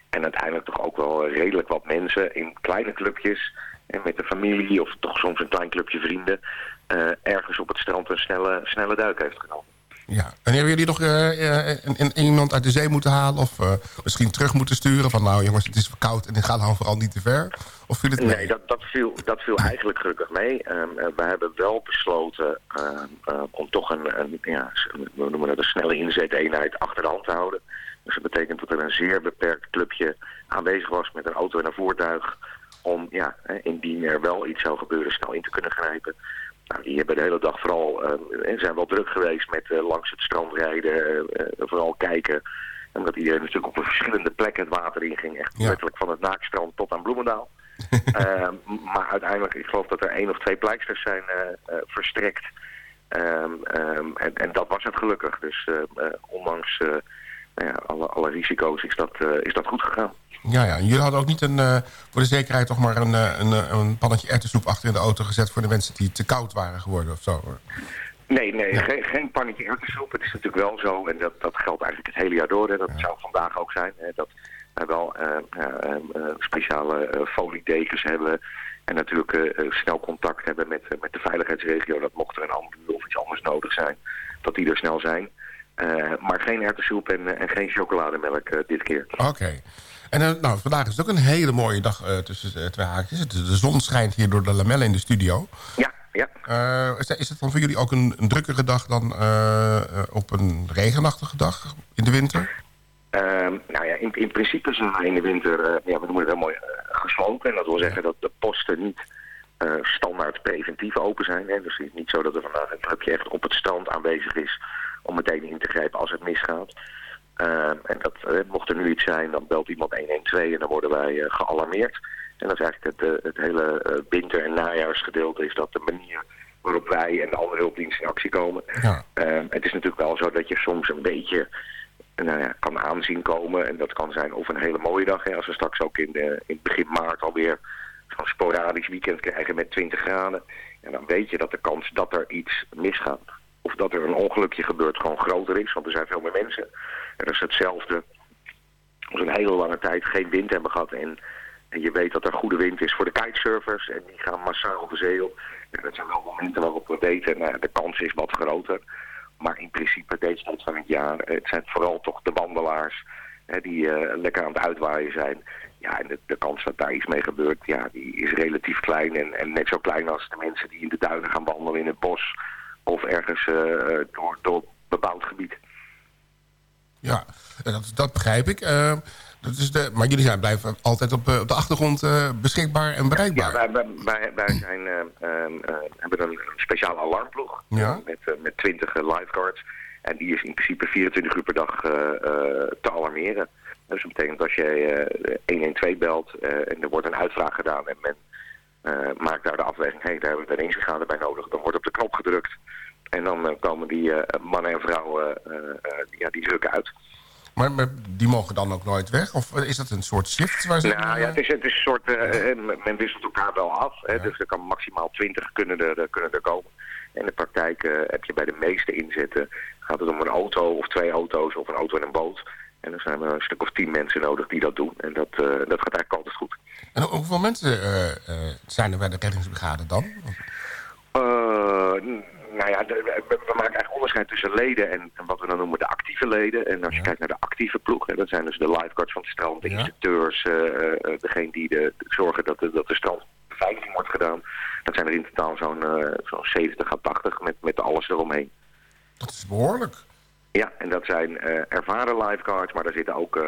En uiteindelijk toch ook wel redelijk wat mensen in kleine clubjes en met de familie of toch soms een klein clubje vrienden eh, ergens op het strand een snelle, snelle duik heeft genomen. Ja. En hebben jullie nog eh, eh, iemand uit de zee moeten halen... of eh, misschien terug moeten sturen van... nou jongens, het is koud en dit gaat nou vooral niet te ver? Of viel het? Nee, dat, dat, viel, dat viel eigenlijk gelukkig mee. Ehm, eh, we hebben wel besloten ehm, eh, om toch een, een ja, we noemen dat een snelle inzeteenheid achter de hand te houden. Dus dat betekent dat er een zeer beperkt clubje aanwezig was met een auto en een voertuig. Om, ja, indien er wel iets zou gebeuren, snel in te kunnen grijpen. Nou, die hebben de hele dag vooral, ehm, en zijn wel druk geweest met eh, langs het strand rijden, eh, eh, vooral kijken. Omdat iedereen natuurlijk op verschillende plekken het water in ging. Echt Ja. letterlijk van het Naakstrand tot aan Bloemendaal. Ehm, maar uiteindelijk, ik geloof dat er één of twee pleisters zijn eh, eh, verstrekt. Ehm, ehm, en, en dat was het gelukkig. Dus eh, eh, ondanks eh, ja, alle, alle risico's is dat, eh, is dat goed gegaan. Ja, ja. Jullie hadden ook niet een, eh, voor de zekerheid toch maar een, eh, een, een pannetje erwtensoep achter in de auto gezet... voor de mensen die te koud waren geworden of zo. Nee, nee, geen, geen pannetje erwtensoep. Het is natuurlijk wel zo, en dat, dat geldt eigenlijk het hele jaar door. Hè. Dat zou vandaag ook zijn. Hè, dat wij wel speciale foliedekens hebben. En natuurlijk snel contact hebben met, met de veiligheidsregio. Dat mocht er een ambu of iets anders nodig zijn, dat die er snel zijn. Eh, maar geen erwtensoep en, eh, en geen chocolademelk eh, dit keer. Oké. En nou, vandaag is het ook een hele mooie dag tussen twee haakjes. De zon schijnt hier door de lamellen in de studio. Ja, ja. Is, is het dan voor jullie ook een, een drukkere dag dan op een regenachtige dag in de winter? Ehm, nou ja, in, in principe zijn we in de winter, ja, we noemen het heel mooi, gesloten. En dat wil zeggen dat de posten niet standaard preventief open zijn. Hè. Dus het is niet zo dat er vandaag een clubje echt op het strand aanwezig is om meteen in te grijpen als het misgaat. Ehm, en dat, eh, mocht er nu iets zijn, dan belt iemand 112 en dan worden wij eh, gealarmeerd. En dat is eigenlijk het, eh, het hele winter- en najaarsgedeelte is dat de manier waarop wij en de andere hulpdiensten in actie komen. Ja. Ehm, het is natuurlijk wel zo dat je soms een beetje nou ja, kan aanzien komen. En dat kan zijn of een hele mooie dag. Hè, als we straks ook in, de, in begin maart alweer zo'n sporadisch weekend krijgen met 20 graden. En dan weet je dat de kans dat er iets misgaat. Of dat er een ongelukje gebeurt gewoon groter is. Want er zijn veel meer mensen. En dat is hetzelfde als we een hele lange tijd geen wind hebben gehad. En, en je weet dat er goede wind is voor de kitesurfers. En die gaan massaal de zee op. En dat zijn wel momenten waarop we weten, nou, de kans is wat groter. Maar in principe deze tijd van het jaar, eh, het zijn vooral toch de wandelaars hè, die eh, lekker aan het uitwaaien zijn. Ja, en de, de kans dat daar iets mee gebeurt, ja, die is relatief klein. En, en net zo klein als de mensen die in de duinen gaan wandelen in het bos of ergens eh, door, door bebouwd gebied. Ja, dat, dat begrijp ik. Eh, dat is de, maar jullie zijn blijven altijd op, eh, op de achtergrond beschikbaar en bereikbaar. Ja, wij, wij, wij, zijn, ehm, eh, hebben een speciale alarmploeg Ja. met, met 20 eh, lifeguards. En die is in principe 24 uur per dag te alarmeren. Dus dat betekent als je eh, 112 belt en er wordt een uitvraag gedaan en men eh, maakt daar de afweging, hey, daar hebben we inzichtgaande bij nodig. Dan wordt op de knop gedrukt en dan eh, komen die eh, mannen en vrouwen ja, die drukken uit. Maar, maar die mogen dan ook nooit weg? Of is dat een soort shift? Waar ze Nou ja, het is, het is een soort, men wisselt elkaar wel af. Hè, Dus er kan maximaal 20 kunnen er, kunnen er komen. In de praktijk heb je bij de meeste inzetten, gaat het om een auto of twee auto's of een auto en een boot. En dan zijn we een stuk of tien mensen nodig die dat doen. En dat, eh, dat gaat eigenlijk altijd goed. En hoeveel mensen eh, eh, zijn er bij de reddingsbrigade dan? Nou ja, we, we maken eigenlijk onderscheid tussen leden en, en wat we dan noemen de actieve leden. En als je kijkt naar de actieve ploeg, hè, dat zijn dus de lifeguards van het strand, de instructeurs, eh, eh, degene die de, zorgen dat de, dat de strandbeveiliging wordt gedaan. Dat zijn er in totaal zo'n zo'n 70 à 80 met, met alles eromheen. Dat is behoorlijk. Ja, en dat zijn eh, ervaren lifeguards, maar daar zitten ook eh,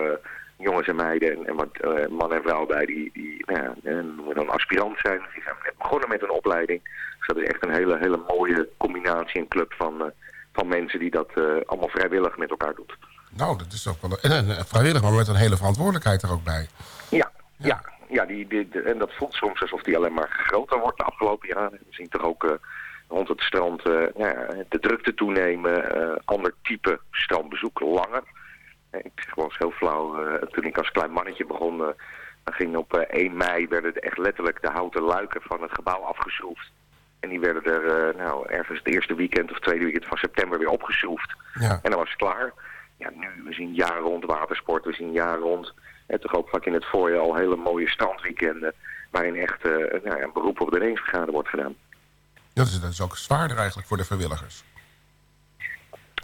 jongens en meiden en, en wat eh, man en vrouw bij die, die nou ja, noemen we dan aspirant zijn. Die zijn net begonnen met een opleiding. Dus dat is echt een hele, hele mooie combinatie en club van, van mensen die dat allemaal vrijwillig met elkaar doet. Nou, dat is ook wel... En, en vrijwillig, maar met een hele verantwoordelijkheid er ook bij. Ja, ja. ja die, die, en dat voelt soms alsof die alleen maar groter wordt de afgelopen jaren. We zien toch ook rond het strand eh, ja, de drukte toenemen, eh, ander type strandbezoek, langer. Eh, Ik zeg wel eens heel flauw, toen ik als klein mannetje begon, dan ging op eh, 1 mei werden er echt letterlijk de houten luiken van het gebouw afgeschroefd. En die werden er nou, ergens het eerste weekend of tweede weekend van september weer opgeschroefd. Ja. En dan was het klaar. Ja, nu, we zien jaar rond watersport, we zien jaar rond, en toch ook vaak in het voorjaar al hele mooie strandweekenden, waarin echt nou ja, een beroep op de reddingsbrigade wordt gedaan. Dat is, dat is ook zwaarder eigenlijk voor de vrijwilligers.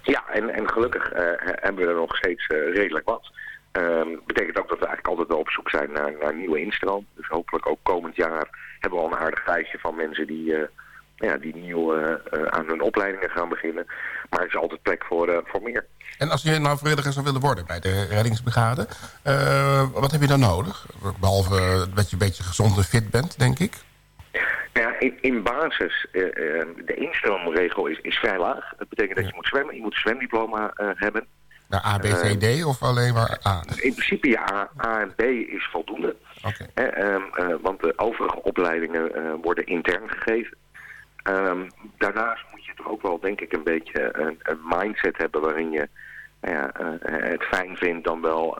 Ja, en, en gelukkig eh, hebben we er nog steeds eh, redelijk wat. Ehm betekent ook dat we eigenlijk altijd wel op zoek zijn naar, naar nieuwe instroom. Dus hopelijk ook komend jaar hebben we al een aardig lijstje van mensen die, eh, ja, die nieuw aan hun opleidingen gaan beginnen. Maar er is altijd plek voor, voor meer. En als je nou vrijwilliger zou willen worden bij de reddingsbrigade... wat heb je dan nodig? Behalve dat je een beetje gezond en fit bent, denk ik. Nou ja, in, in basis, eh, eh, de instroomregel is, is vrij laag. Dat betekent dat je moet zwemmen, je moet een zwemdiploma eh, hebben. Naar A, B, C, D of alleen maar A? In principe ja, A, A en B is voldoende. Hè, ehm, eh, want de overige opleidingen worden intern gegeven. Ehm, daarnaast moet je toch ook wel, denk ik, een beetje een, een mindset hebben waarin je nou ja, het fijn vindt dan wel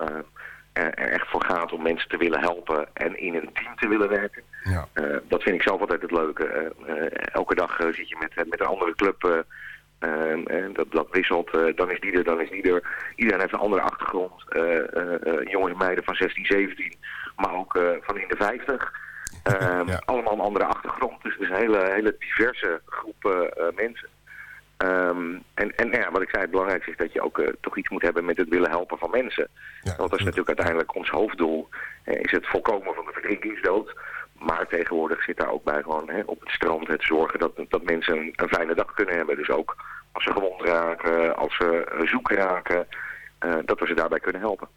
er er echt voor gaat om mensen te willen helpen en in een team te willen werken. Ja. Eh, dat vind ik zelf altijd het leuke. Eh, eh, elke dag eh, zit je met, met een andere club eh, dat, dat wisselt. eh, dan is die er, dan is die er. Iedereen heeft een andere achtergrond. Eh, eh, eh, jongens en meiden van 16, 17, maar ook eh, van in de 50. Ehm, Allemaal een andere achtergrond. Dus het is een hele, hele diverse groep eh, eh, mensen. Ehm, en, en ja, wat ik zei, het belangrijkste is dat je ook eh, toch iets moet hebben met het willen helpen van mensen. Want dat is natuurlijk uiteindelijk ons hoofddoel. is het voorkomen van de verdrinkingsdood. Maar tegenwoordig zit daar ook bij gewoon hè, op het strand het zorgen dat, dat mensen een, een fijne dag kunnen hebben. Dus ook als ze gewond raken, als ze eh, zoek raken, eh, dat we ze daarbij kunnen helpen.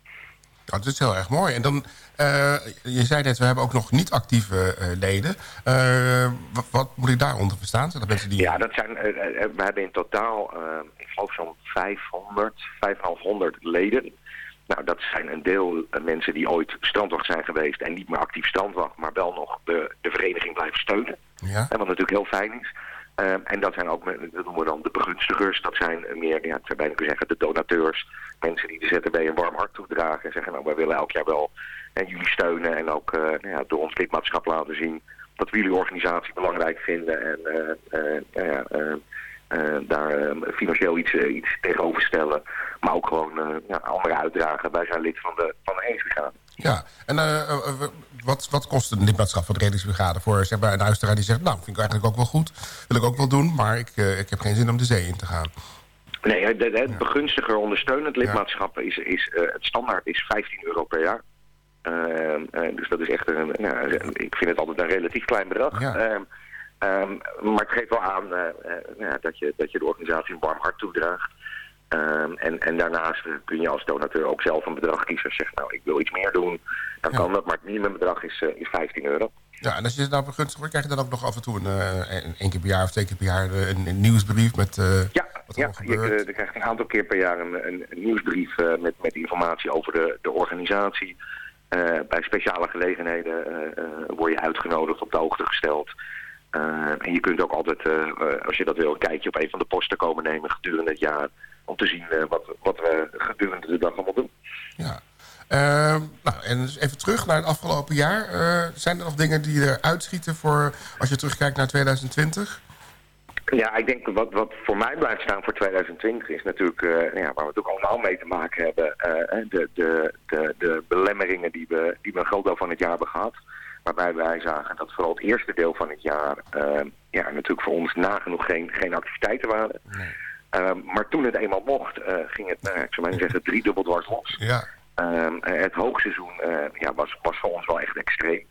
Dat is heel erg mooi. En dan, eh, je zei net, we hebben ook nog niet actieve eh, leden. Eh, wat, wat moet ik daaronder verstaan? Zijn dat mensen die... Ja, dat zijn, we hebben in totaal, ik geloof zo'n 500, 500 leden. Nou, dat zijn een deel mensen die ooit strandwacht zijn geweest en niet meer actief strandwacht, maar wel nog de, de vereniging blijven steunen. Ja. En wat natuurlijk heel fijn is. Ehm, en dat zijn ook, dat noemen we dan de begunstigers. Dat zijn meer, ja, ik zou bijna kunnen zeggen, de donateurs. Mensen die de ZTB een warm hart toedragen. En zeggen, nou, wij willen elk jaar wel en jullie steunen. En ook eh, nou ja, door ons lidmaatschap laten zien dat we jullie organisatie belangrijk vinden. En eh, eh, ja, daar eh, financieel iets, eh, iets tegenover stellen. Maar ook gewoon ja, anderen uitdragen. Wij zijn lid van de, van de Eensbrigade. Ja, en wat, wat kost een lidmaatschap van de reddingsbrigade voor zeg maar, een luisteraar die zegt... nou, vind ik eigenlijk ook wel goed, wil ik ook wel doen... maar ik, ik heb geen zin om de zee in te gaan. Nee, het, het- begunstiger ondersteunend lidmaatschap is, is het standaard is 15 euro per jaar. Ehm, eh, dus dat is echt een, nou, ik vind het altijd een relatief klein bedrag. Ehm, ehm, maar het geeft wel aan eh, eh, nou dat, je, dat je de organisatie een warm hart toedraagt. Ehm, en, en daarnaast eh, kun je als donateur ook zelf een bedrag kiezen. Als je zegt, nou, ik wil iets meer doen, dan kan dat. Maar het minimumbedrag is, is 15 euro. Ja, en als je het nou begunstigd wordt, krijg je dan ook nog af en toe... een, een, één keer per jaar of twee keer per jaar een, een nieuwsbrief met... Ja, wat ja er je, gebeurt. je krijgt een aantal keer per jaar een, een, een nieuwsbrief met, met informatie over de, de organisatie. Bij speciale gelegenheden word je uitgenodigd, op de hoogte gesteld. Eh, en je kunt ook altijd, eh, eh, als je dat wil, een kijkje op een van de posten komen nemen gedurende het jaar. Om te zien wat, wat we gedurende de dag allemaal doen. Eh, nou, en dus even terug naar het afgelopen jaar. Zijn er nog dingen die er uitschieten voor als je terugkijkt naar 2020? Ja, ik denk wat, wat voor mij blijft staan voor 2020 is natuurlijk, eh, ja, waar we het ook allemaal mee te maken hebben, de, de, de, de belemmeringen die we, die we een groot deel van het jaar hebben gehad. Waarbij wij zagen dat vooral het eerste deel van het jaar eh, ja, natuurlijk voor ons nagenoeg geen, geen activiteiten waren. Eh, maar toen het eenmaal mocht, eh, ging het, nou, ik zou maar zeggen, driedubbel dwars los. Ja. Ehm, eh, het hoogseizoen eh, ja, was, was voor ons wel echt extreem.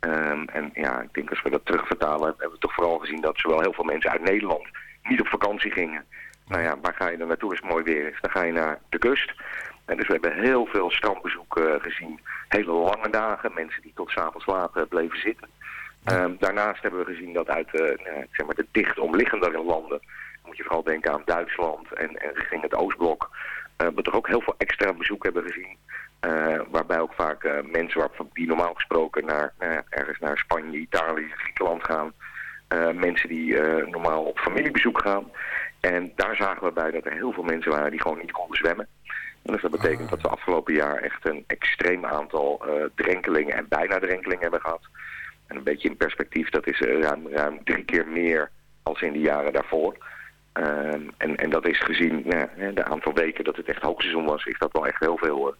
Ehm, en ja, ik denk als we dat terugvertalen, hebben we toch vooral gezien dat zowel heel veel mensen uit Nederland niet op vakantie gingen. Nou ja, waar ga je dan naartoe als het mooi weer is? Dan ga je naar de kust. En dus we hebben heel veel strandbezoek eh, gezien. Hele lange dagen, mensen die tot s'avonds laat eh, bleven zitten. Ehm, daarnaast hebben we gezien dat uit eh, zeg maar de dicht omliggende landen, moet je vooral denken aan Duitsland en, en richting het Oostblok, we toch ook heel veel extra bezoek hebben gezien. Waarbij ook vaak mensen waarvan die normaal gesproken naar, ergens naar Spanje, Italië, Griekenland gaan. mensen die normaal op familiebezoek gaan. En daar zagen we bij dat er heel veel mensen waren die gewoon niet konden zwemmen. Dus dat betekent dat we afgelopen jaar echt een extreem aantal eh, drenkelingen en bijna drenkelingen hebben gehad. En een beetje in perspectief, dat is eh, ruim, ruim drie keer meer als in de jaren daarvoor. Ehm, en, en dat is gezien nou, de aantal weken dat het echt hoogseizoen was, is dat wel echt heel veel. hoor.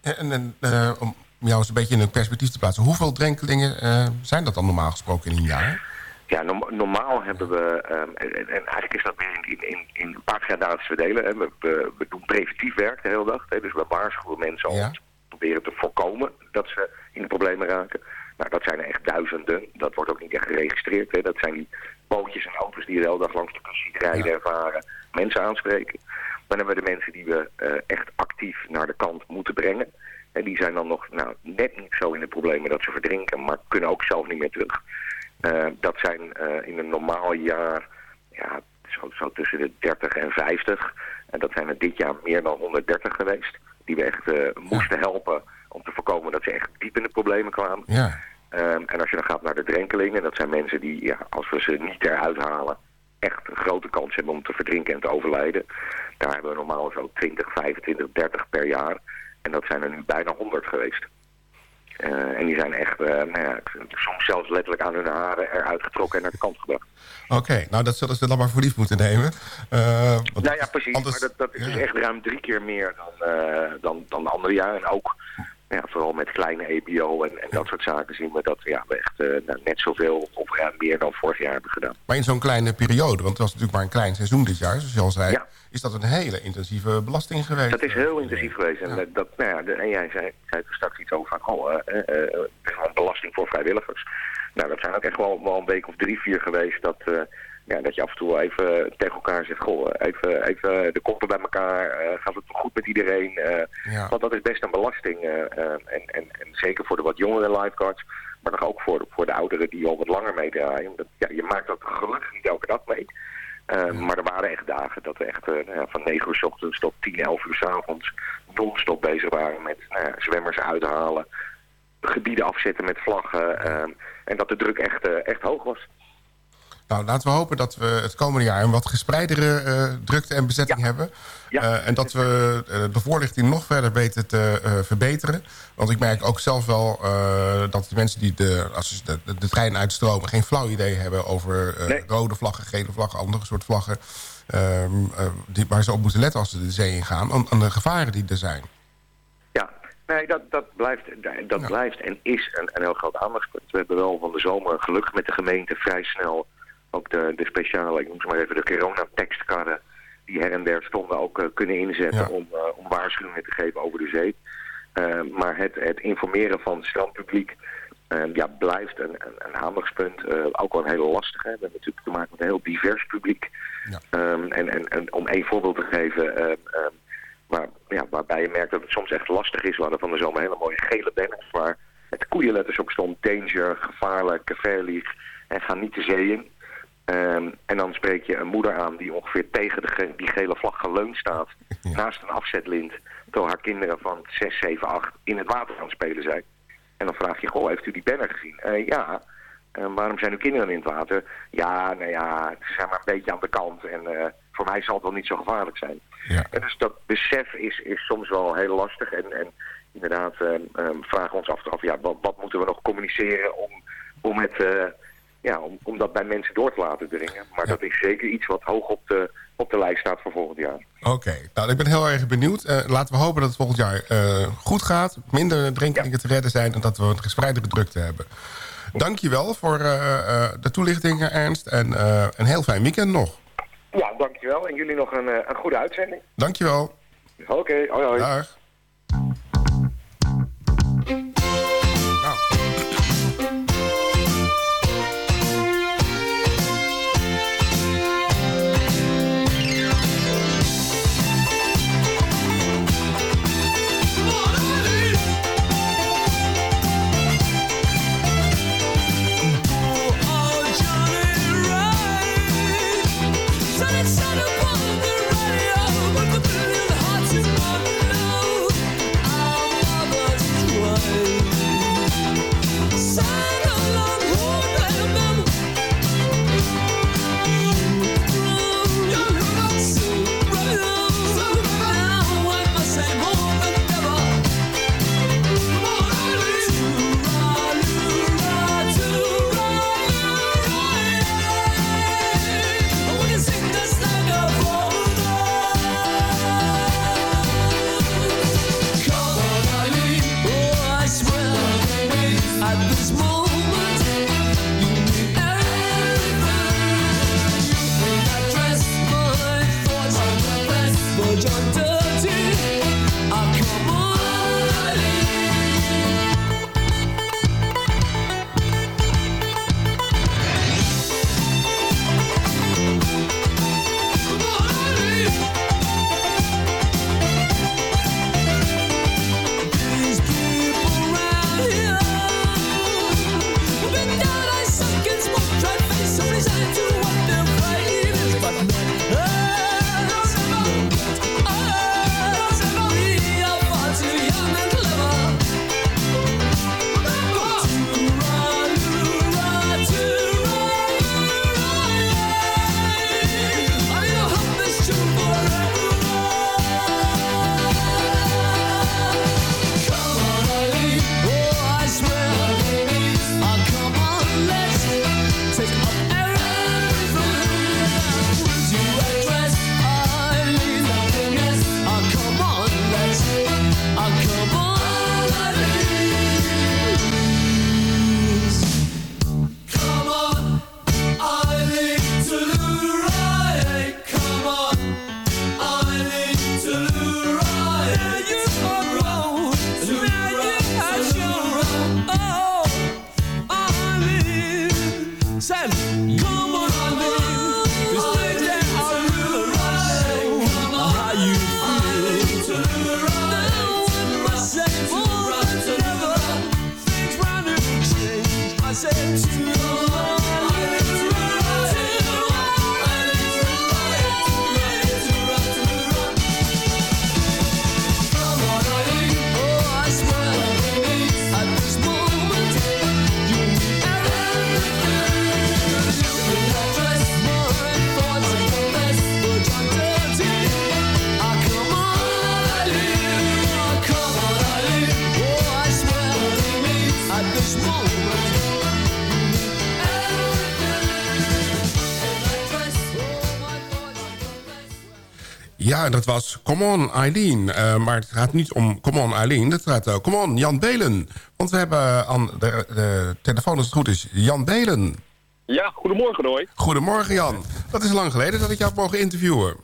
En, en eh, om jou eens een beetje in een perspectief te plaatsen. Hoeveel drenkelingen zijn dat dan normaal gesproken in een jaar? Ja, norm- normaal hebben we, ehm, en, en en eigenlijk is dat weer in, in, in, in een paar gradaties verdelen. Hè. We, we, we doen preventief werk de hele dag. Hè. Dus we waarschuwen mensen om te proberen te voorkomen dat ze in de problemen raken. Nou, dat zijn er echt duizenden. Dat wordt ook niet echt geregistreerd. Hè. Dat zijn die bootjes en auto's die je de hele dag langs de kust ziet rijden en varen. Mensen aanspreken. Dan hebben we de mensen die we eh, echt actief naar de kant moeten brengen. En die zijn dan nog nou, net niet zo in de problemen dat ze verdrinken, maar kunnen ook zelf niet meer terug. Eh, dat zijn eh, in een normaal jaar ja, zo, zo tussen de 30 en 50. En dat zijn er dit jaar meer dan 130 geweest. Die we echt eh, moesten helpen om te voorkomen dat ze echt diep in de problemen kwamen. Ja. Ehm, en als je dan gaat naar de drenkelingen, dat zijn mensen die, ja, als we ze niet eruit halen, echt een grote kans hebben om te verdrinken en te overlijden. Daar hebben we normaal zo 20, 25, 30 per jaar. En dat zijn er nu bijna 100 geweest. Eh, en die zijn echt, eh, nou ja, soms zelfs letterlijk aan hun haren eruit getrokken en naar de kant gebracht. Oké, nou dat zullen ze dan maar voor lief moeten nemen. Want Nou ja, precies. anders- maar dat, dat is dus echt ruim drie keer meer dan, dan, dan de andere jaren. En ook ja, vooral met kleine EPO en, en dat soort zaken zien we dat ja, we echt eh, nou, net zoveel of ruim meer dan vorig jaar hebben gedaan. Maar in zo'n kleine periode, want het was natuurlijk maar een klein seizoen dit jaar, zoals je al zei, is dat een hele intensieve belasting geweest. Dat is heel intensief geweest. En, dat- dat, nou ja, de- en jij zei, zei er straks iets over van, oh, eh, eh, eh, een belasting voor vrijwilligers. Nou, dat zijn ook echt wel, wel een week of drie, vier geweest dat, eh, ja, dat je af en toe even tegen elkaar zegt, goh, even, even de koppen bij elkaar, eh, gaat het goed met iedereen? eh, Ja. Want dat is best een belasting. eh, en, en, en zeker voor de wat jongere lifeguards, maar nog ook voor, voor de ouderen die al wat langer meedraaien. Ja, je maakt dat gelukkig niet elke dag mee. Uh, Maar er waren echt dagen dat we echt uh, nou ja, van 9 uur s ochtends tot 10, 11 uur s avonds non-stop bezig waren met nou ja, zwemmers uithalen, gebieden afzetten met vlaggen. Uh, en dat de druk echt, echt hoog was. Nou, laten we hopen dat we het komende jaar een wat gespreidere uh, drukte en bezetting ja. hebben. Ja. Uh, en dat we uh, de voorlichting nog verder weten te verbeteren. Want ik merk ook zelf wel dat de mensen die de, als de, de, trein uitstromen... geen flauw idee hebben over nee. rode vlaggen, gele vlaggen, andere soort vlaggen... Ehm, die, waar ze op moeten letten als ze de zee ingaan. Aan, aan de gevaren die er zijn. Ja, Nee, dat, dat, blijft, dat ja. blijft en is een, een heel groot aandachtspunt. We hebben wel van de zomer gelukkig met de gemeente vrij snel ook de, de speciale, ik noem ze maar even, de corona-tekstkarren die her en der stonden ook uh, kunnen inzetten ja. om, uh, om waarschuwingen te geven over de zee. Uh, maar het, het informeren van het strandpubliek ja, blijft een, een, een aandachtspunt. ook wel een hele lastige. We hebben natuurlijk te maken met een heel divers publiek. Ja. Um, en, en, en, om één voorbeeld te geven, um, waar, ja, waarbij je merkt dat het soms echt lastig is. We hadden van de zomer hele mooie gele banners waar met koeienletters op stond. Danger, gevaarlijk, veilig en ga niet de zee in. Um, en dan spreek je een moeder aan die ongeveer tegen de ge die gele vlag geleund staat. Ja. Naast een afzetlint. Terwijl haar kinderen van 6, 7, 8 in het water aan het spelen zijn. En dan vraag je, goh, heeft u die banner gezien? Uh, ja. Uh, waarom zijn uw kinderen in het water? Ja, nou ja, ze zijn maar een beetje aan de kant. En uh, voor mij zal het wel niet zo gevaarlijk zijn. Ja. En dus dat besef is, is soms wel heel lastig. En, en inderdaad um, vragen we ons af, af ja, wat, wat, moeten we nog communiceren om, om het ja, om, om dat bij mensen door te laten dringen. Maar dat is zeker iets wat hoog op de, op de lijst staat voor volgend jaar. Oké, nou ik ben heel erg benieuwd. Eh, laten we hopen dat het volgend jaar eh, goed gaat. Minder drinkelingen te redden zijn en dat we een gespreide drukte hebben. Dankjewel voor eh, de toelichting, Ernst. En een heel fijn weekend nog. Ja, dankjewel. En jullie nog een, een goede uitzending. Dankjewel. Oké, hoi hoi. Dag. Ja, dat was Come On Eileen. Eh, maar het gaat niet om Come On Eileen. Het gaat uh, Come On Jan Belen. Want we hebben aan de, de telefoon, als het goed is, Jan Belen. Ja, goedemorgen Roy. Goedemorgen Jan. Dat is lang geleden dat ik jou heb mogen interviewen.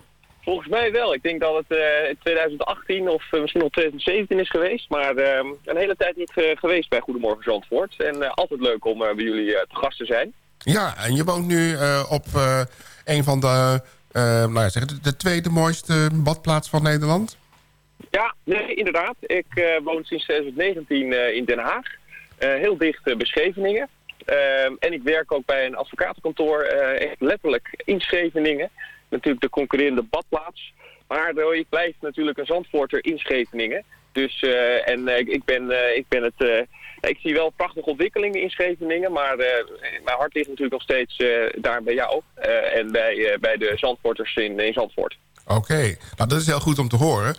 Volgens mij wel. Ik denk dat het eh, in 2018 of eh, misschien nog 2017 is geweest. Maar eh, een hele tijd niet eh, geweest bij Goedemorgen Zandvoort. En eh, altijd leuk om eh, bij jullie eh, te gast te zijn. Ja, en je woont nu eh, op eh, een van de, eh, nou ja, zeg, de, de tweede mooiste badplaats van Nederland. Ja, nee, inderdaad. Ik eh, woon sinds 2019 eh, in Den Haag. Eh, heel dicht bij Scheveningen. Ehm, en ik werk ook bij een advocatenkantoor, echt letterlijk in Scheveningen. Natuurlijk de concurrerende badplaats. Maar ik blijf natuurlijk een Zandvoorter in Scheveningen. Dus, eh, en eh, ik, ben, eh, ik ben het... ik zie wel prachtige ontwikkelingen in Scheveningen, maar mijn hart ligt natuurlijk nog steeds daar bij jou. en bij, bij de Zandvoorters in, in Zandvoort. Oké, nou dat is heel goed om te horen.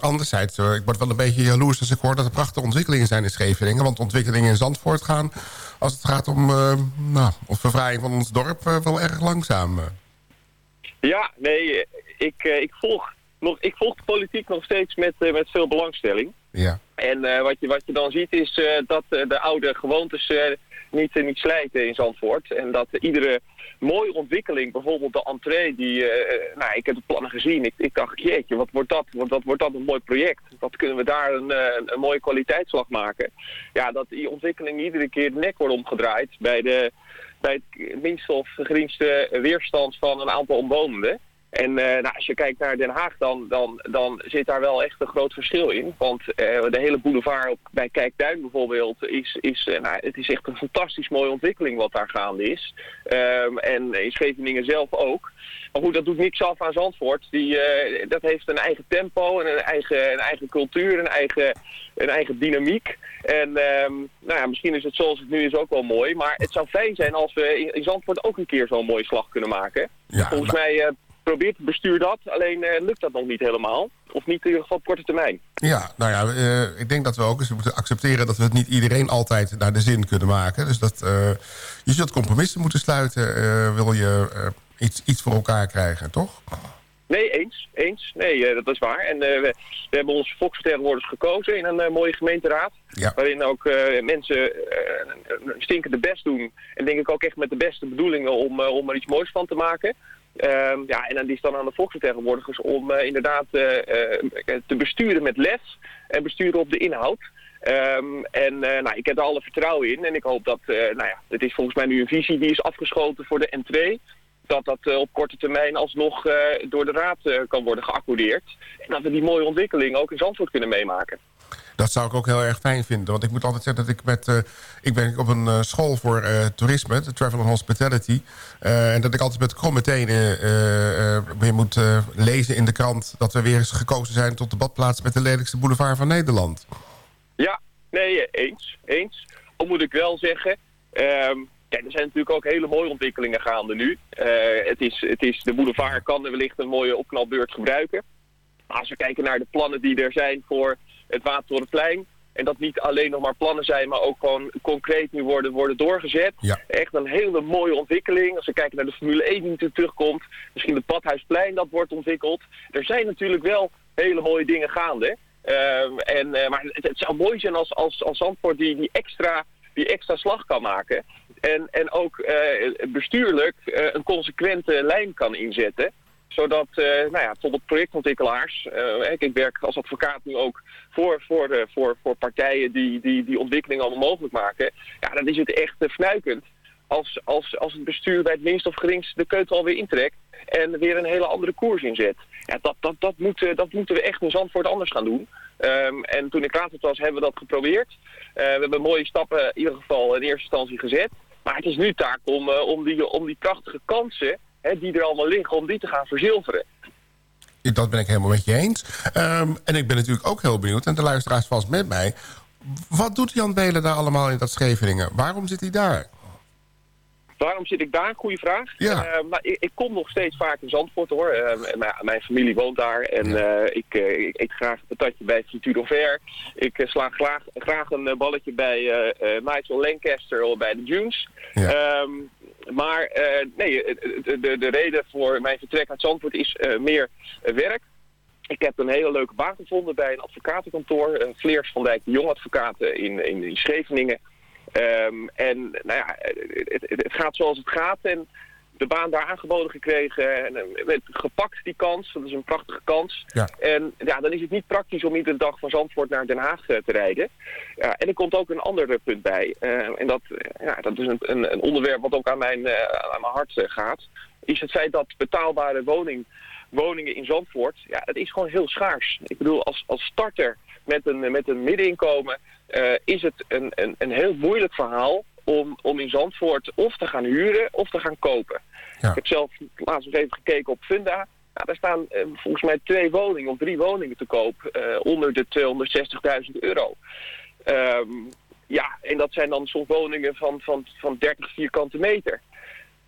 Anderzijds, ik word wel een beetje jaloers als ik hoor dat er prachtige ontwikkelingen zijn in Scheveningen. Want ontwikkelingen in Zandvoort gaan, als het gaat om nou, vervrijing van ons dorp, wel erg langzaam. Ja, nee, ik, ik, volg, nog, ik volg de politiek nog steeds met, met veel belangstelling. Ja. En wat, je, wat je dan ziet is dat de oude gewoontes niet, niet slijten in Zandvoort. En dat iedere mooie ontwikkeling, bijvoorbeeld de entree, die, nou, ik heb de plannen gezien. Ik, ik dacht, jeetje, wat wordt dat? Wat, wat wordt dat een mooi project? Wat kunnen we daar een, een, een mooie kwaliteitsslag maken? Ja, dat die ontwikkeling iedere keer de nek wordt omgedraaid bij, de, bij het minste of geringste weerstand van een aantal omwonenden. En uh, nou, als je kijkt naar Den Haag, dan, dan, dan zit daar wel echt een groot verschil in. Want uh, de hele boulevard op, bij Kijkduin bijvoorbeeld, is, is, uh, nou, het is echt een fantastisch mooie ontwikkeling wat daar gaande is. Um, en in Scheveningen zelf ook. Maar goed, dat doet niks af aan Zandvoort. Die, dat heeft een eigen tempo en een eigen, een eigen cultuur, een eigen, een eigen dynamiek. En um, nou ja, misschien is het zoals het nu is ook wel mooi. Maar het zou fijn zijn als we in, Zandvoort ook een keer zo'n mooie slag kunnen maken. Ja, Volgens mij probeert het bestuur dat, alleen uh, lukt dat nog niet helemaal. Of niet in ieder geval op korte termijn. Ja, nou ja, uh, ik denk dat we ook eens moeten accepteren... dat we het niet iedereen altijd naar de zin kunnen maken. Dus dat uh, je zult compromissen moeten sluiten... wil je iets, iets voor elkaar krijgen, toch? Nee, eens. eens. Nee, dat is waar. En we, we, hebben onze volksvertegenwoordigers gekozen in een mooie gemeenteraad. Ja. Waarin ook mensen stinkende best doen. En denk ik ook echt met de beste bedoelingen om, om er iets moois van te maken. Um, ja, en die is dan aan de volksvertegenwoordigers om uh, inderdaad uh, uh, te besturen met les en besturen op de inhoud. Um, en nou, ik heb er alle vertrouwen in en ik hoop dat, nou ja, het is volgens mij nu een visie die is afgeschoten voor de N2 dat dat op korte termijn alsnog door de raad kan worden geaccordeerd. En dat we die mooie ontwikkeling ook in Zandvoort kunnen meemaken. Dat zou ik ook heel erg fijn vinden. Want ik moet altijd zeggen dat ik met... Uh, ik ben op een uh, school voor uh, toerisme, de Travel and Hospitality. en dat ik altijd met kromme tenen weer moet lezen in de krant... dat we weer eens gekozen zijn tot de badplaats met de lelijkste boulevard van Nederland. Ja, nee, eens. Eens. Al moet ik wel zeggen... Um, er zijn natuurlijk ook hele mooie ontwikkelingen gaande nu. het is, het is, de boulevard kan wellicht een mooie opknapbeurt gebruiken. Maar als we kijken naar de plannen die er zijn voor het Watertorenplein. En dat niet alleen nog maar plannen zijn, maar ook gewoon concreet nu worden, worden doorgezet. Ja. Echt een hele mooie ontwikkeling. Als we kijken naar de Formule 1 die er terugkomt. Misschien het Badhuisplein dat wordt ontwikkeld. Er zijn natuurlijk wel hele mooie dingen gaande. Um, en, uh, maar het, het, zou mooi zijn als, als, als Zandvoort die, die, extra, die extra slag kan maken. En, en ook uh, bestuurlijk uh, een consequente lijn kan inzetten zodat uh, nou ja, bijvoorbeeld projectontwikkelaars, uh, ik werk als advocaat nu ook voor, voor, voor, voor partijen die, die die ontwikkeling allemaal mogelijk maken. Ja, dan is het echt fnuikend als, als, als het bestuur bij het minst of geringst de keutel alweer intrekt en weer een hele andere koers inzet. Ja, dat, dat, dat, moet, dat moeten we echt in Zandvoort anders gaan doen. Um, en toen ik raadslid was, hebben we dat geprobeerd. we hebben mooie stappen in ieder geval in eerste instantie gezet. Maar het is nu taak om, om, die, om die prachtige kansen Hè, die er allemaal liggen, om die te gaan verzilveren. Dat ben ik helemaal met je eens. Um, en ik ben natuurlijk ook heel benieuwd, en de luisteraars vast met mij... wat doet Jan Belen daar allemaal in dat Scheveningen? Waarom zit hij daar? Waarom zit ik daar? Goeie vraag. Ja. Uh, maar ik, ik, kom nog steeds vaak in Zandvoort hoor. Uh, mijn, mijn, familie woont daar en ja. uh, ik, ik, eet graag een patatje bij Frituur Ver. Ik sla graag, graag een balletje bij Nigel Lancaster of bij de Dunes. Ja. Um, maar uh, nee, de, de, de, reden voor mijn vertrek uit Zandvoort is uh, meer uh, werk. Ik heb een hele leuke baan gevonden bij een advocatenkantoor. Vleers van Dijk de Jong Advocaten in, in, in Scheveningen. Um, en nou ja, het, het, gaat zoals het gaat. En de baan daar aangeboden gekregen. En met gepakt die kans. Dat is een prachtige kans. Ja. En ja, dan is het niet praktisch om iedere dag van Zandvoort naar Den Haag te rijden. Ja, en er komt ook een ander punt bij. Uh, en dat, ja, dat is een, een, een, onderwerp wat ook aan mijn, uh, aan mijn hart gaat. Is het feit dat betaalbare woning, woningen in Zandvoort, ja, het is gewoon heel schaars. Ik bedoel, als, als starter met een, met een middeninkomen is het een, een, een heel moeilijk verhaal om, om in Zandvoort of te gaan huren of te gaan kopen. Ja. Ik heb zelf laatst nog even gekeken op Funda. Nou, daar staan uh, volgens mij twee woningen of drie woningen te koop uh, onder de 260.000 euro. Um, ja, en dat zijn dan soms woningen van, van, van 30 vierkante meter.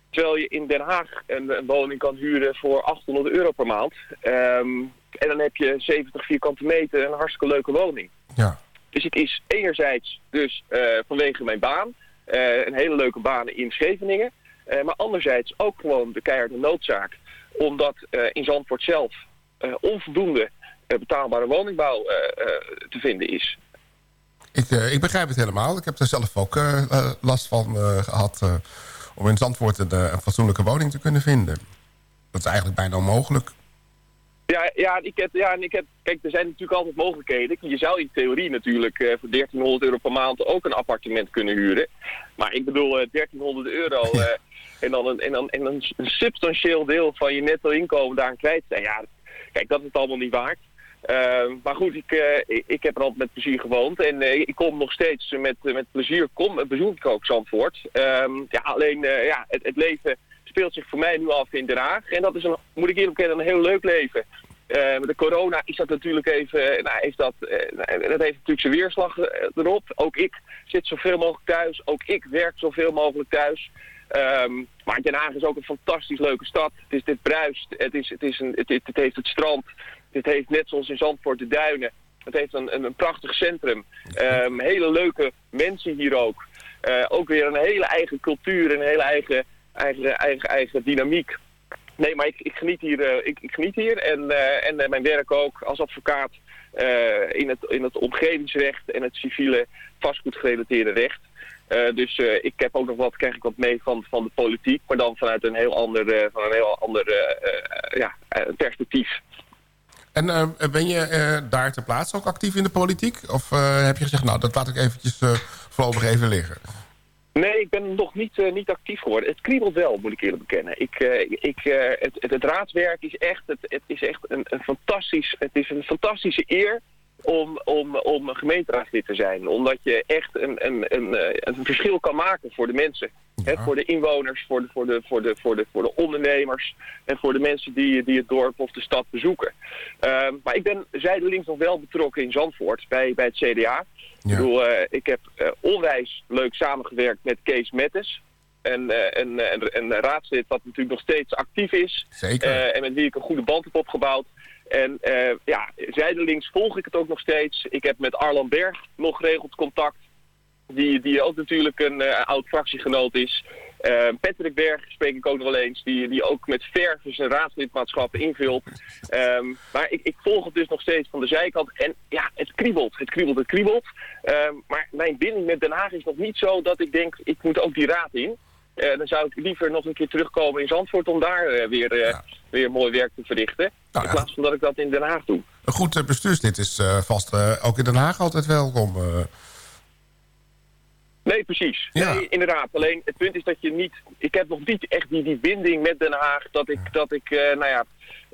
Terwijl je in Den Haag een, een woning kan huren voor 800 euro per maand. Ehm, en dan heb je 70 vierkante meter, een hartstikke leuke woning. Ja. Dus het is enerzijds dus eh, vanwege mijn baan, eh, een hele leuke baan in Scheveningen. eh, maar anderzijds ook gewoon de keiharde noodzaak. Omdat eh, in Zandvoort zelf eh, onvoldoende eh, betaalbare woningbouw eh, eh, te vinden is. Ik, eh, ik begrijp het helemaal. Ik heb er zelf ook eh, eh, last van eh, gehad... eh, om in Zandvoort een, eh, een fatsoenlijke woning te kunnen vinden. Dat is eigenlijk bijna onmogelijk. Ja, ja, ik heb, ja, ik heb, kijk, er zijn natuurlijk altijd mogelijkheden. Je zou in theorie natuurlijk eh, voor 1300 euro per maand ook een appartement kunnen huren. Maar ik bedoel, eh, 1300 euro eh, en dan, een, en dan en een, een substantieel deel van je netto inkomen daar kwijt zijn. Ja, kijk, dat is het allemaal niet waard. Eh, maar goed, ik, eh, ik, heb er altijd met plezier gewoond. En eh, ik kom nog steeds met, met plezier, kom, bezoek ik ook Zandvoort. Ehm, ja, alleen, eh, ja, het, het leven speelt zich voor mij nu af in Den Haag. En dat is, een, moet ik eerlijk bekennen, een heel leuk leven. Eh, met de corona is dat natuurlijk even, eh, nou, heeft dat, eh, nou, dat heeft natuurlijk zijn weerslag erop. Ook ik zit zoveel mogelijk thuis. Ook ik werk zoveel mogelijk thuis. Ehm, maar Den Haag is ook een fantastisch leuke stad. Het is dit bruist. Het, is, het, is een, het, heeft het strand. Het heeft net zoals in Zandvoort de duinen. Het heeft een, een, prachtig centrum. Ehm, hele leuke mensen hier ook. Ook weer een hele eigen cultuur en een hele eigen, eigen, eigen, eigen dynamiek. Nee, maar ik, ik, geniet, hier, eh, ik, ik geniet hier en, eh, en eh, mijn werk ook als advocaat in, het, in het omgevingsrecht en het civiele vastgoedgerelateerde recht. Dus ik heb ook nog wat, krijg ik wat mee van, van de politiek, maar dan vanuit een heel ander, van een heel ander ja, perspectief. En ben je daar ter plaatse ook actief in de politiek? Of heb je gezegd, nou, dat laat ik eventjes voorlopig even liggen? Nee, ik ben nog niet, eh, niet actief geworden. Het kriebelt wel, moet ik eerlijk bekennen. Ik, eh, ik, eh, het, het, raadswerk is echt, het, het is echt een, een, fantastisch, het is een fantastische eer om, om, om een gemeenteraadslid te zijn. Omdat je echt een, een, een, een verschil kan maken voor de mensen. Voor de inwoners, voor de, voor, de, voor, de, voor, de, voor de ondernemers en voor de mensen die, die het dorp of de stad bezoeken. Ehm, maar ik ben zijdelings nog wel betrokken in Zandvoort bij, bij het CDA. Ik, bedoel, eh, ik heb eh, onwijs leuk samengewerkt met Kees Mettes. En, eh, een, een, raadslid wat natuurlijk nog steeds actief is. Zeker. En met wie ik een goede band heb opgebouwd. En ja, zijdelings volg ik het ook nog steeds. Ik heb met Arlan Berg nog geregeld contact. Die, die ook natuurlijk een eh, oud fractiegenoot is. Eh, Patrick Berg spreek ik ook nog wel eens. Die, die ook met verve zijn raadslidmaatschap invult. Ehm, maar ik, ik volg het dus nog steeds van de zijkant. En ja, het kriebelt. Het kriebelt, het kriebelt. Ehm, maar mijn binding met Den Haag is nog niet zo dat ik denk, ik moet ook die raad in. Eh, dan zou ik liever nog een keer terugkomen in Zandvoort om daar weer, weer mooi werk te verrichten. in plaats van dat ik dat in Den Haag doe. Een goed bestuurslid is vast ook in Den Haag altijd welkom. Nee, precies. Nee, inderdaad. Alleen het punt is dat je niet... Ik heb nog niet echt die, die binding met Den Haag dat ik, dat ik, eh, nou ja,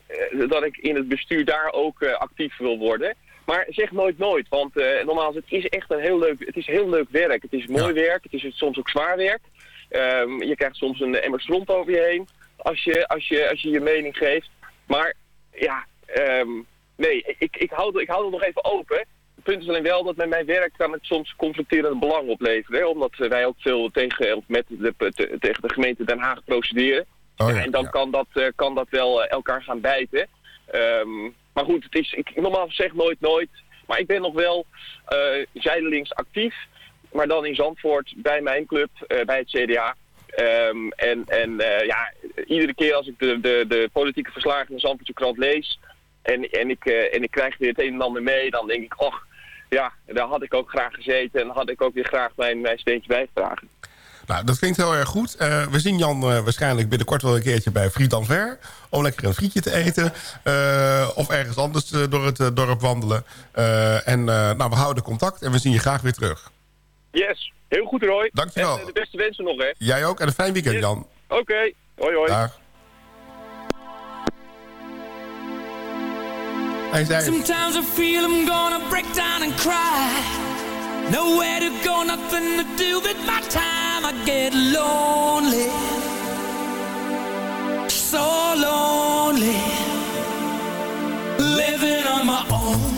eh, dat ik in het bestuur daar ook eh, actief wil worden. Maar zeg nooit nooit, want eh, nogmaals, het is echt een heel leuk, het is heel leuk werk. Het is mooi werk, het is soms ook zwaar werk. Ehm, je krijgt soms een emmer stront over je heen als je als je, als je, je mening geeft. Maar ja, ehm, nee, ik, ik, hou, ik hou het nog even open. Het punt is alleen wel dat met mijn werk kan het soms conflicterende belang opleveren. Hè? Omdat wij ook veel tegen, of met de, te- tegen de gemeente Den Haag procederen. Oh Ja, en dan kan, dat, eh, kan dat wel eh, elkaar gaan bijten. Ehm, maar goed, het is, ik normaal zeg nooit nooit. Maar ik ben nog wel eh, zijdelings actief. Maar dan in Zandvoort bij mijn club, bij het CDA. Ehm, en en ja, iedere keer als ik de, de, de politieke verslagen in de Zandvoortse krant lees... En, en, ik, en ik krijg weer het een en ander mee, dan denk ik... Och, ja, daar had ik ook graag gezeten en had ik ook weer graag mijn, mijn steentje bijgedragen. Nou, dat klinkt heel erg goed. Eh, we zien Jan eh, waarschijnlijk binnenkort wel een keertje bij Friedland Ver... om lekker een frietje te eten. eh, of ergens anders door het dorp wandelen. En nou, we houden contact en we zien je graag weer terug. Yes, heel goed Roy. Dankjewel. En de beste wensen nog hè. Jij ook en een fijn weekend, Yes. Jan. Oké, hoi hoi. Dag. Hij. Sometimes I feel I'm gonna break down and cry. Nowhere to go, nothing to do with my time. I get lonely. So lonely. Living on my own.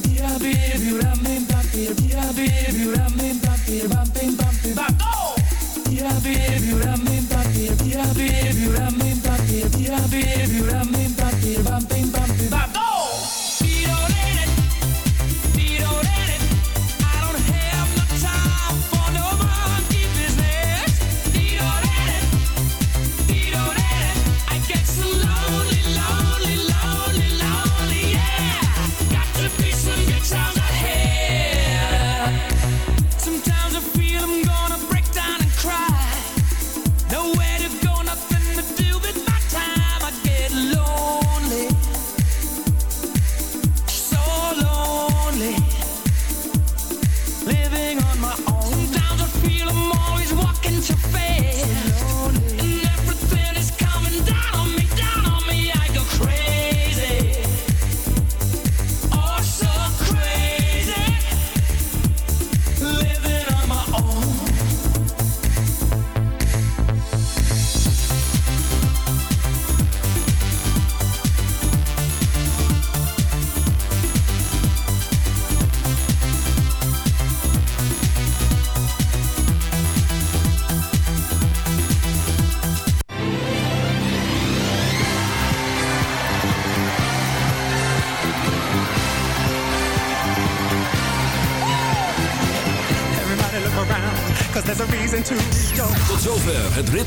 baby, you baby, baby, back, baby, baby, you baby, baby